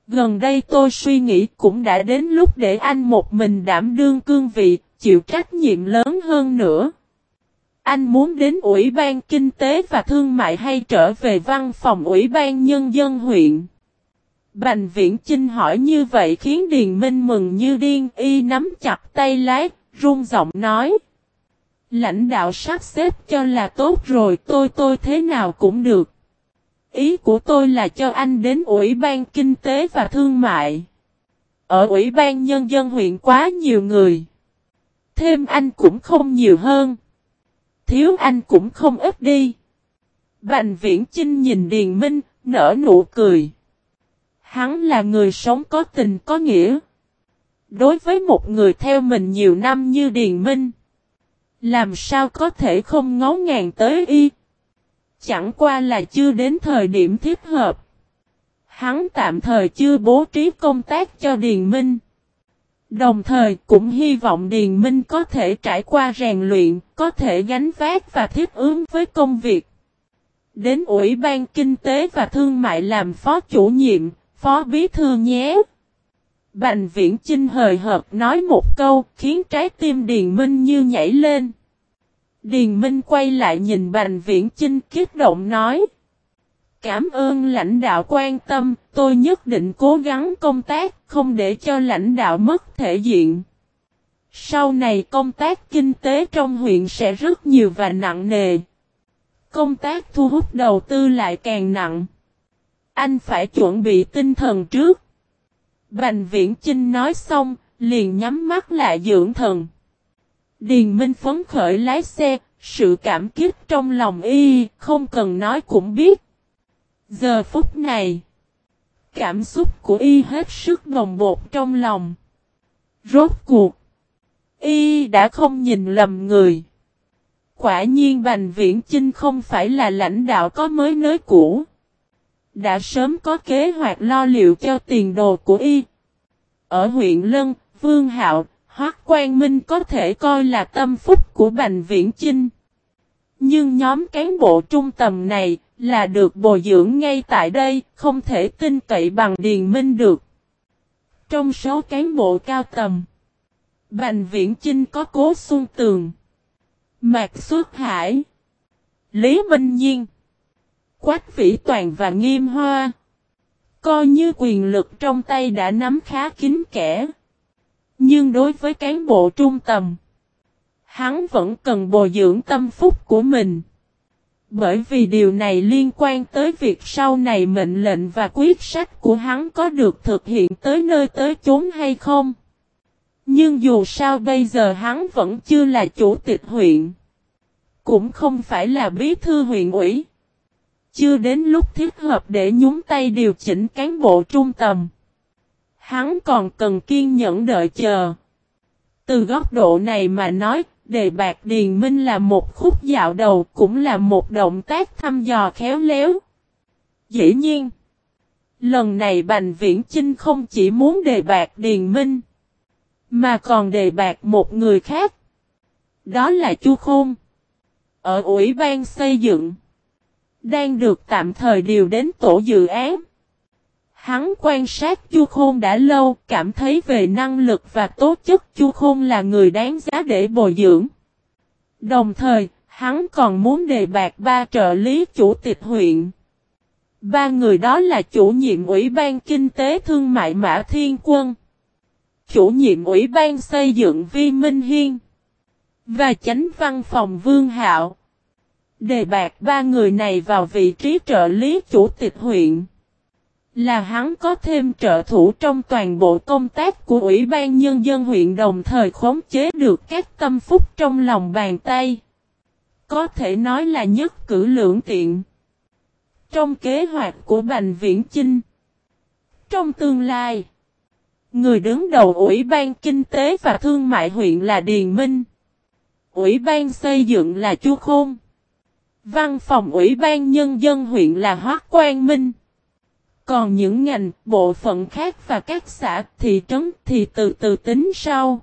Gần đây tôi suy nghĩ cũng đã đến lúc để anh một mình đảm đương cương vị, chịu trách nhiệm lớn hơn nữa. Anh muốn đến Ủy ban Kinh tế và Thương mại hay trở về văn phòng Ủy ban Nhân dân huyện? Bành Viễn Chinh hỏi như vậy khiến Điền Minh mừng như điên y nắm chặt tay lái, run giọng nói. Lãnh đạo sắp xếp cho là tốt rồi tôi tôi thế nào cũng được. Ý của tôi là cho anh đến Ủy ban Kinh tế và Thương mại. Ở Ủy ban Nhân dân huyện quá nhiều người. Thêm anh cũng không nhiều hơn. Thiếu anh cũng không ít đi. Bành viễn Trinh nhìn Điền Minh, nở nụ cười. Hắn là người sống có tình có nghĩa. Đối với một người theo mình nhiều năm như Điền Minh. Làm sao có thể không ngó ngàng tới y. Chẳng qua là chưa đến thời điểm thích hợp. Hắn tạm thời chưa bố trí công tác cho Điền Minh. Đồng thời cũng hy vọng Điền Minh có thể trải qua rèn luyện, có thể gánh vác và thiết ứng với công việc. Đến Ủy ban Kinh tế và Thương mại làm phó chủ nhiệm, phó bí thư nhé. Bành viễn Trinh hời hợp nói một câu khiến trái tim Điền Minh như nhảy lên. Điền Minh quay lại nhìn Bành Viễn Chinh kiếp động nói. Cảm ơn lãnh đạo quan tâm, tôi nhất định cố gắng công tác, không để cho lãnh đạo mất thể diện. Sau này công tác kinh tế trong huyện sẽ rất nhiều và nặng nề. Công tác thu hút đầu tư lại càng nặng. Anh phải chuẩn bị tinh thần trước. Bành viễn Chinh nói xong, liền nhắm mắt lại dưỡng thần. Điền Minh phấn khởi lái xe, sự cảm kích trong lòng y, không cần nói cũng biết. Giờ phút này, cảm xúc của y hết sức ngồng bột trong lòng. Rốt cuộc, y đã không nhìn lầm người. Quả nhiên Bành Viễn Chinh không phải là lãnh đạo có mới nới cũ. Đã sớm có kế hoạch lo liệu cho tiền đồ của y. Ở huyện Lân, Vương Hạo, Hoác Quang Minh có thể coi là tâm phúc của Bành Viễn Chinh. Nhưng nhóm cán bộ trung tầm này là được bồi dưỡng ngay tại đây, không thể tin cậy bằng Điền Minh được. Trong số cán bộ cao tầm, Bành Viễn Chinh có Cố Xuân Tường, Mạc Xuất Hải, Lý Minh Nhiên, Quách Vĩ Toàn và Nghiêm Hoa. Coi như quyền lực trong tay đã nắm khá kín kẽ. Nhưng đối với cán bộ trung tầm, hắn vẫn cần bồi dưỡng tâm phúc của mình. Bởi vì điều này liên quan tới việc sau này mệnh lệnh và quyết sách của hắn có được thực hiện tới nơi tới chốn hay không. Nhưng dù sao bây giờ hắn vẫn chưa là chủ tịch huyện. Cũng không phải là bí thư huyện ủy. Chưa đến lúc thích hợp để nhúng tay điều chỉnh cán bộ trung tầm. Hắn còn cần kiên nhẫn đợi chờ. Từ góc độ này mà nói, đề bạc điền minh là một khúc dạo đầu cũng là một động tác thăm dò khéo léo. Dĩ nhiên, lần này Bành Viễn Chinh không chỉ muốn đề bạc điền minh, mà còn đề bạc một người khác. Đó là Chu Khôn. ở Ủy ban xây dựng. Đang được tạm thời điều đến tổ dự án. Hắn quan sát Chu Khôn đã lâu, cảm thấy về năng lực và tố chất Chu Khôn là người đáng giá để bồi dưỡng. Đồng thời, hắn còn muốn đề bạc ba trợ lý chủ tịch huyện. Ba người đó là chủ nhiệm Ủy ban Kinh tế Thương mại Mã Thiên Quân, chủ nhiệm Ủy ban xây dựng Vi Minh Hiên và chánh văn phòng Vương Hạo. Đề bạc ba người này vào vị trí trợ lý chủ tịch huyện. Là hắn có thêm trợ thủ trong toàn bộ công tác của Ủy ban Nhân dân huyện đồng thời khống chế được các tâm phúc trong lòng bàn tay. Có thể nói là nhất cử lưỡng tiện. Trong kế hoạch của Bành Viễn Chinh. Trong tương lai. Người đứng đầu Ủy ban Kinh tế và Thương mại huyện là Điền Minh. Ủy ban xây dựng là Chu Khôn. Văn phòng Ủy ban Nhân dân huyện là Hoác Quang Minh. Còn những ngành, bộ phận khác và các xã, thị trấn thì từ từ tính sau.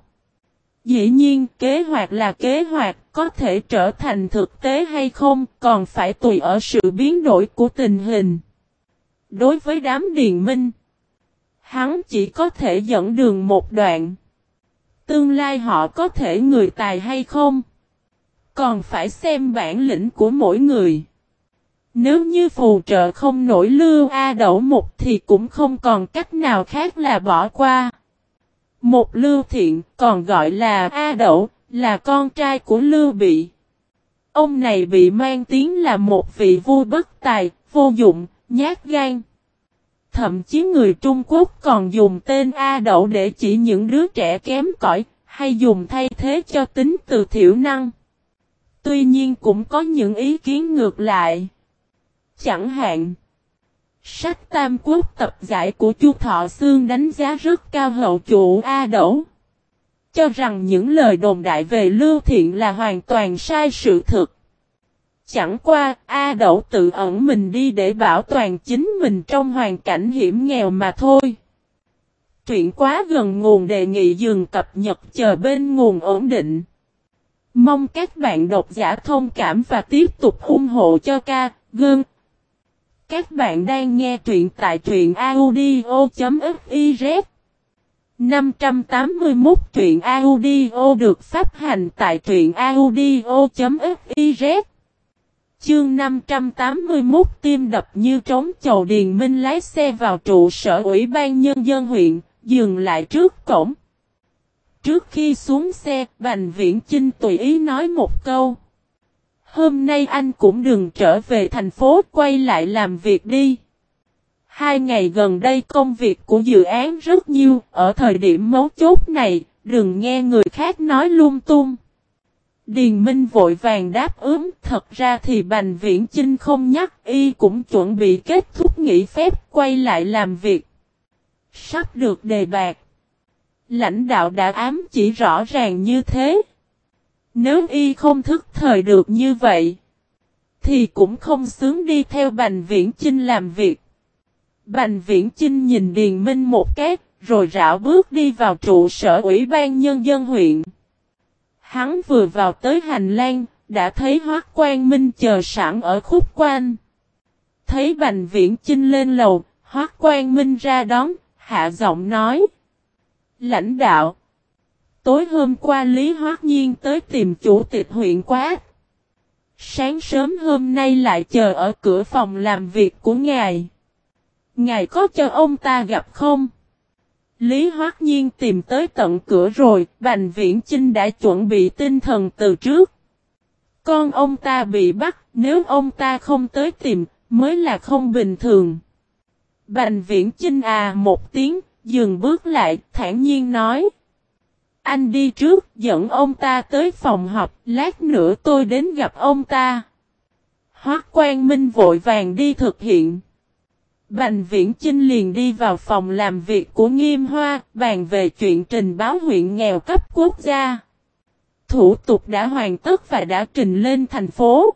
Dĩ nhiên, kế hoạch là kế hoạch, có thể trở thành thực tế hay không, còn phải tùy ở sự biến đổi của tình hình. Đối với đám điền minh, hắn chỉ có thể dẫn đường một đoạn. Tương lai họ có thể người tài hay không? Còn phải xem bản lĩnh của mỗi người. Nếu như phù trợ không nổi lưu A đậu một thì cũng không còn cách nào khác là bỏ qua. Một lưu thiện còn gọi là A đậu, là con trai của lưu bị. Ông này bị mang tiếng là một vị vua bất tài, vô dụng, nhát gan. Thậm chí người Trung Quốc còn dùng tên A đậu để chỉ những đứa trẻ kém cỏi, hay dùng thay thế cho tính từ thiểu năng. Tuy nhiên cũng có những ý kiến ngược lại. Chẳng hạn, sách Tam Quốc tập giải của Chu Thọ Sương đánh giá rất cao hậu chủ A Đỗ. Cho rằng những lời đồn đại về Lưu Thiện là hoàn toàn sai sự thực. Chẳng qua, A Đậu tự ẩn mình đi để bảo toàn chính mình trong hoàn cảnh hiểm nghèo mà thôi. Truyện quá gần nguồn đề nghị dừng cập nhật chờ bên nguồn ổn định. Mong các bạn độc giả thông cảm và tiếp tục ủng hộ cho ca, gơn. Các bạn đang nghe truyện tại truyện audio.fiz 581 truyện audio được phát hành tại truyện audio.fiz Chương 581 tim đập như trống chầu Điền Minh lái xe vào trụ sở Ủy ban Nhân dân huyện, dừng lại trước cổng. Trước khi xuống xe, Bành Viễn Chinh tùy ý nói một câu. Hôm nay anh cũng đừng trở về thành phố quay lại làm việc đi. Hai ngày gần đây công việc của dự án rất nhiều, ở thời điểm mấu chốt này, đừng nghe người khác nói lung tung. Điền Minh vội vàng đáp ứng, thật ra thì Bành Viễn Chinh không nhắc y cũng chuẩn bị kết thúc nghỉ phép quay lại làm việc. Sắp được đề bạc. Lãnh đạo đã ám chỉ rõ ràng như thế. Nếu y không thức thời được như vậy, thì cũng không xứng đi theo Bành Viễn Chinh làm việc. Bành Viễn Chinh nhìn Điền Minh một cái, rồi rảo bước đi vào trụ sở Ủy ban Nhân dân huyện. Hắn vừa vào tới hành lang, đã thấy Hoác Quang Minh chờ sẵn ở khúc quan. Thấy Bành Viễn Chinh lên lầu, Hoác Quang Minh ra đón, hạ giọng nói. Lãnh đạo. Tối hôm qua Lý Hoác Nhiên tới tìm chủ tịch huyện Quát. Sáng sớm hôm nay lại chờ ở cửa phòng làm việc của ngài. Ngài có cho ông ta gặp không? Lý Hoác Nhiên tìm tới tận cửa rồi, Bành Viễn Chinh đã chuẩn bị tinh thần từ trước. Con ông ta bị bắt, nếu ông ta không tới tìm, mới là không bình thường. Bành Viễn Chinh à một tiếng, dừng bước lại, thản nhiên nói. Anh đi trước, dẫn ông ta tới phòng họp, lát nữa tôi đến gặp ông ta. Hoác Quang Minh vội vàng đi thực hiện. Bành Viễn Chinh liền đi vào phòng làm việc của Nghiêm Hoa, bàn về chuyện trình báo huyện nghèo cấp quốc gia. Thủ tục đã hoàn tất và đã trình lên thành phố.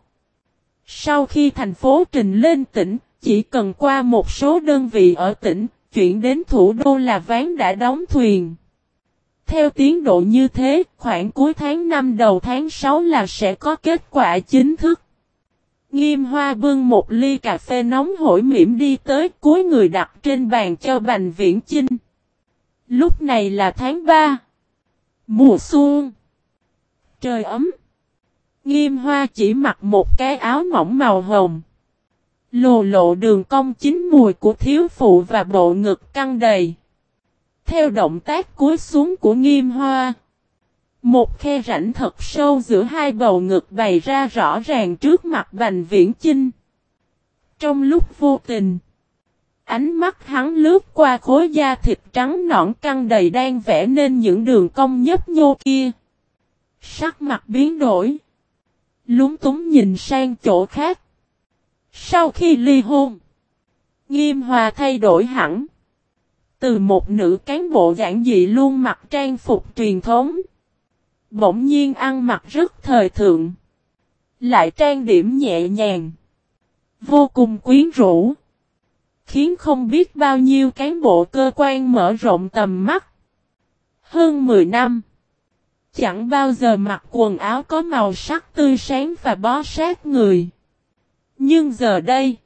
Sau khi thành phố trình lên tỉnh, chỉ cần qua một số đơn vị ở tỉnh, chuyển đến thủ đô là ván đã đóng thuyền. Theo tiến độ như thế, khoảng cuối tháng 5 đầu tháng 6 là sẽ có kết quả chính thức. Nghiêm hoa bưng một ly cà phê nóng hổi mỉm đi tới cuối người đặt trên bàn cho Bành Viễn Chinh. Lúc này là tháng 3. Mùa xuân. Trời ấm. Nghiêm hoa chỉ mặc một cái áo mỏng màu hồng. Lồ lộ đường cong chín mùi của thiếu phụ và bộ ngực căng đầy. Theo động tác cúi xuống của nghiêm hoa. Một khe rãnh thật sâu giữa hai bầu ngực bày ra rõ ràng trước mặt Bành Viễn Chinh. Trong lúc vô tình, ánh mắt hắn lướt qua khối da thịt trắng nõn căng đầy đang vẽ nên những đường cong nhấp nhô kia. Sắc mặt biến đổi. Lúng túng nhìn sang chỗ khác. Sau khi ly hôn, Nghiêm Hòa thay đổi hẳn. Từ một nữ cán bộ giản dị luôn mặc trang phục truyền thống. Bỗng nhiên ăn mặc rất thời thượng. Lại trang điểm nhẹ nhàng. Vô cùng quyến rũ. Khiến không biết bao nhiêu cán bộ cơ quan mở rộng tầm mắt. Hơn 10 năm. Chẳng bao giờ mặc quần áo có màu sắc tươi sáng và bó sát người. Nhưng giờ đây.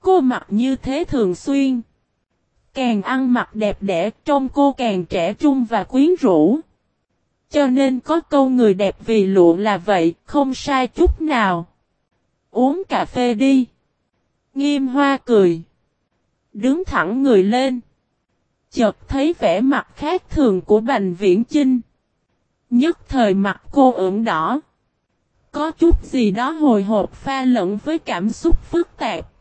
Cô mặc như thế thường xuyên. Càng ăn mặc đẹp đẽ trông cô càng trẻ trung và quyến rũ. Cho nên có câu người đẹp vì lụa là vậy, không sai chút nào. Uống cà phê đi. Nghiêm hoa cười. Đứng thẳng người lên. Chợt thấy vẻ mặt khác thường của Bành Viễn Chinh. Nhất thời mặt cô ửng đỏ. Có chút gì đó hồi hộp pha lẫn với cảm xúc phức tạp.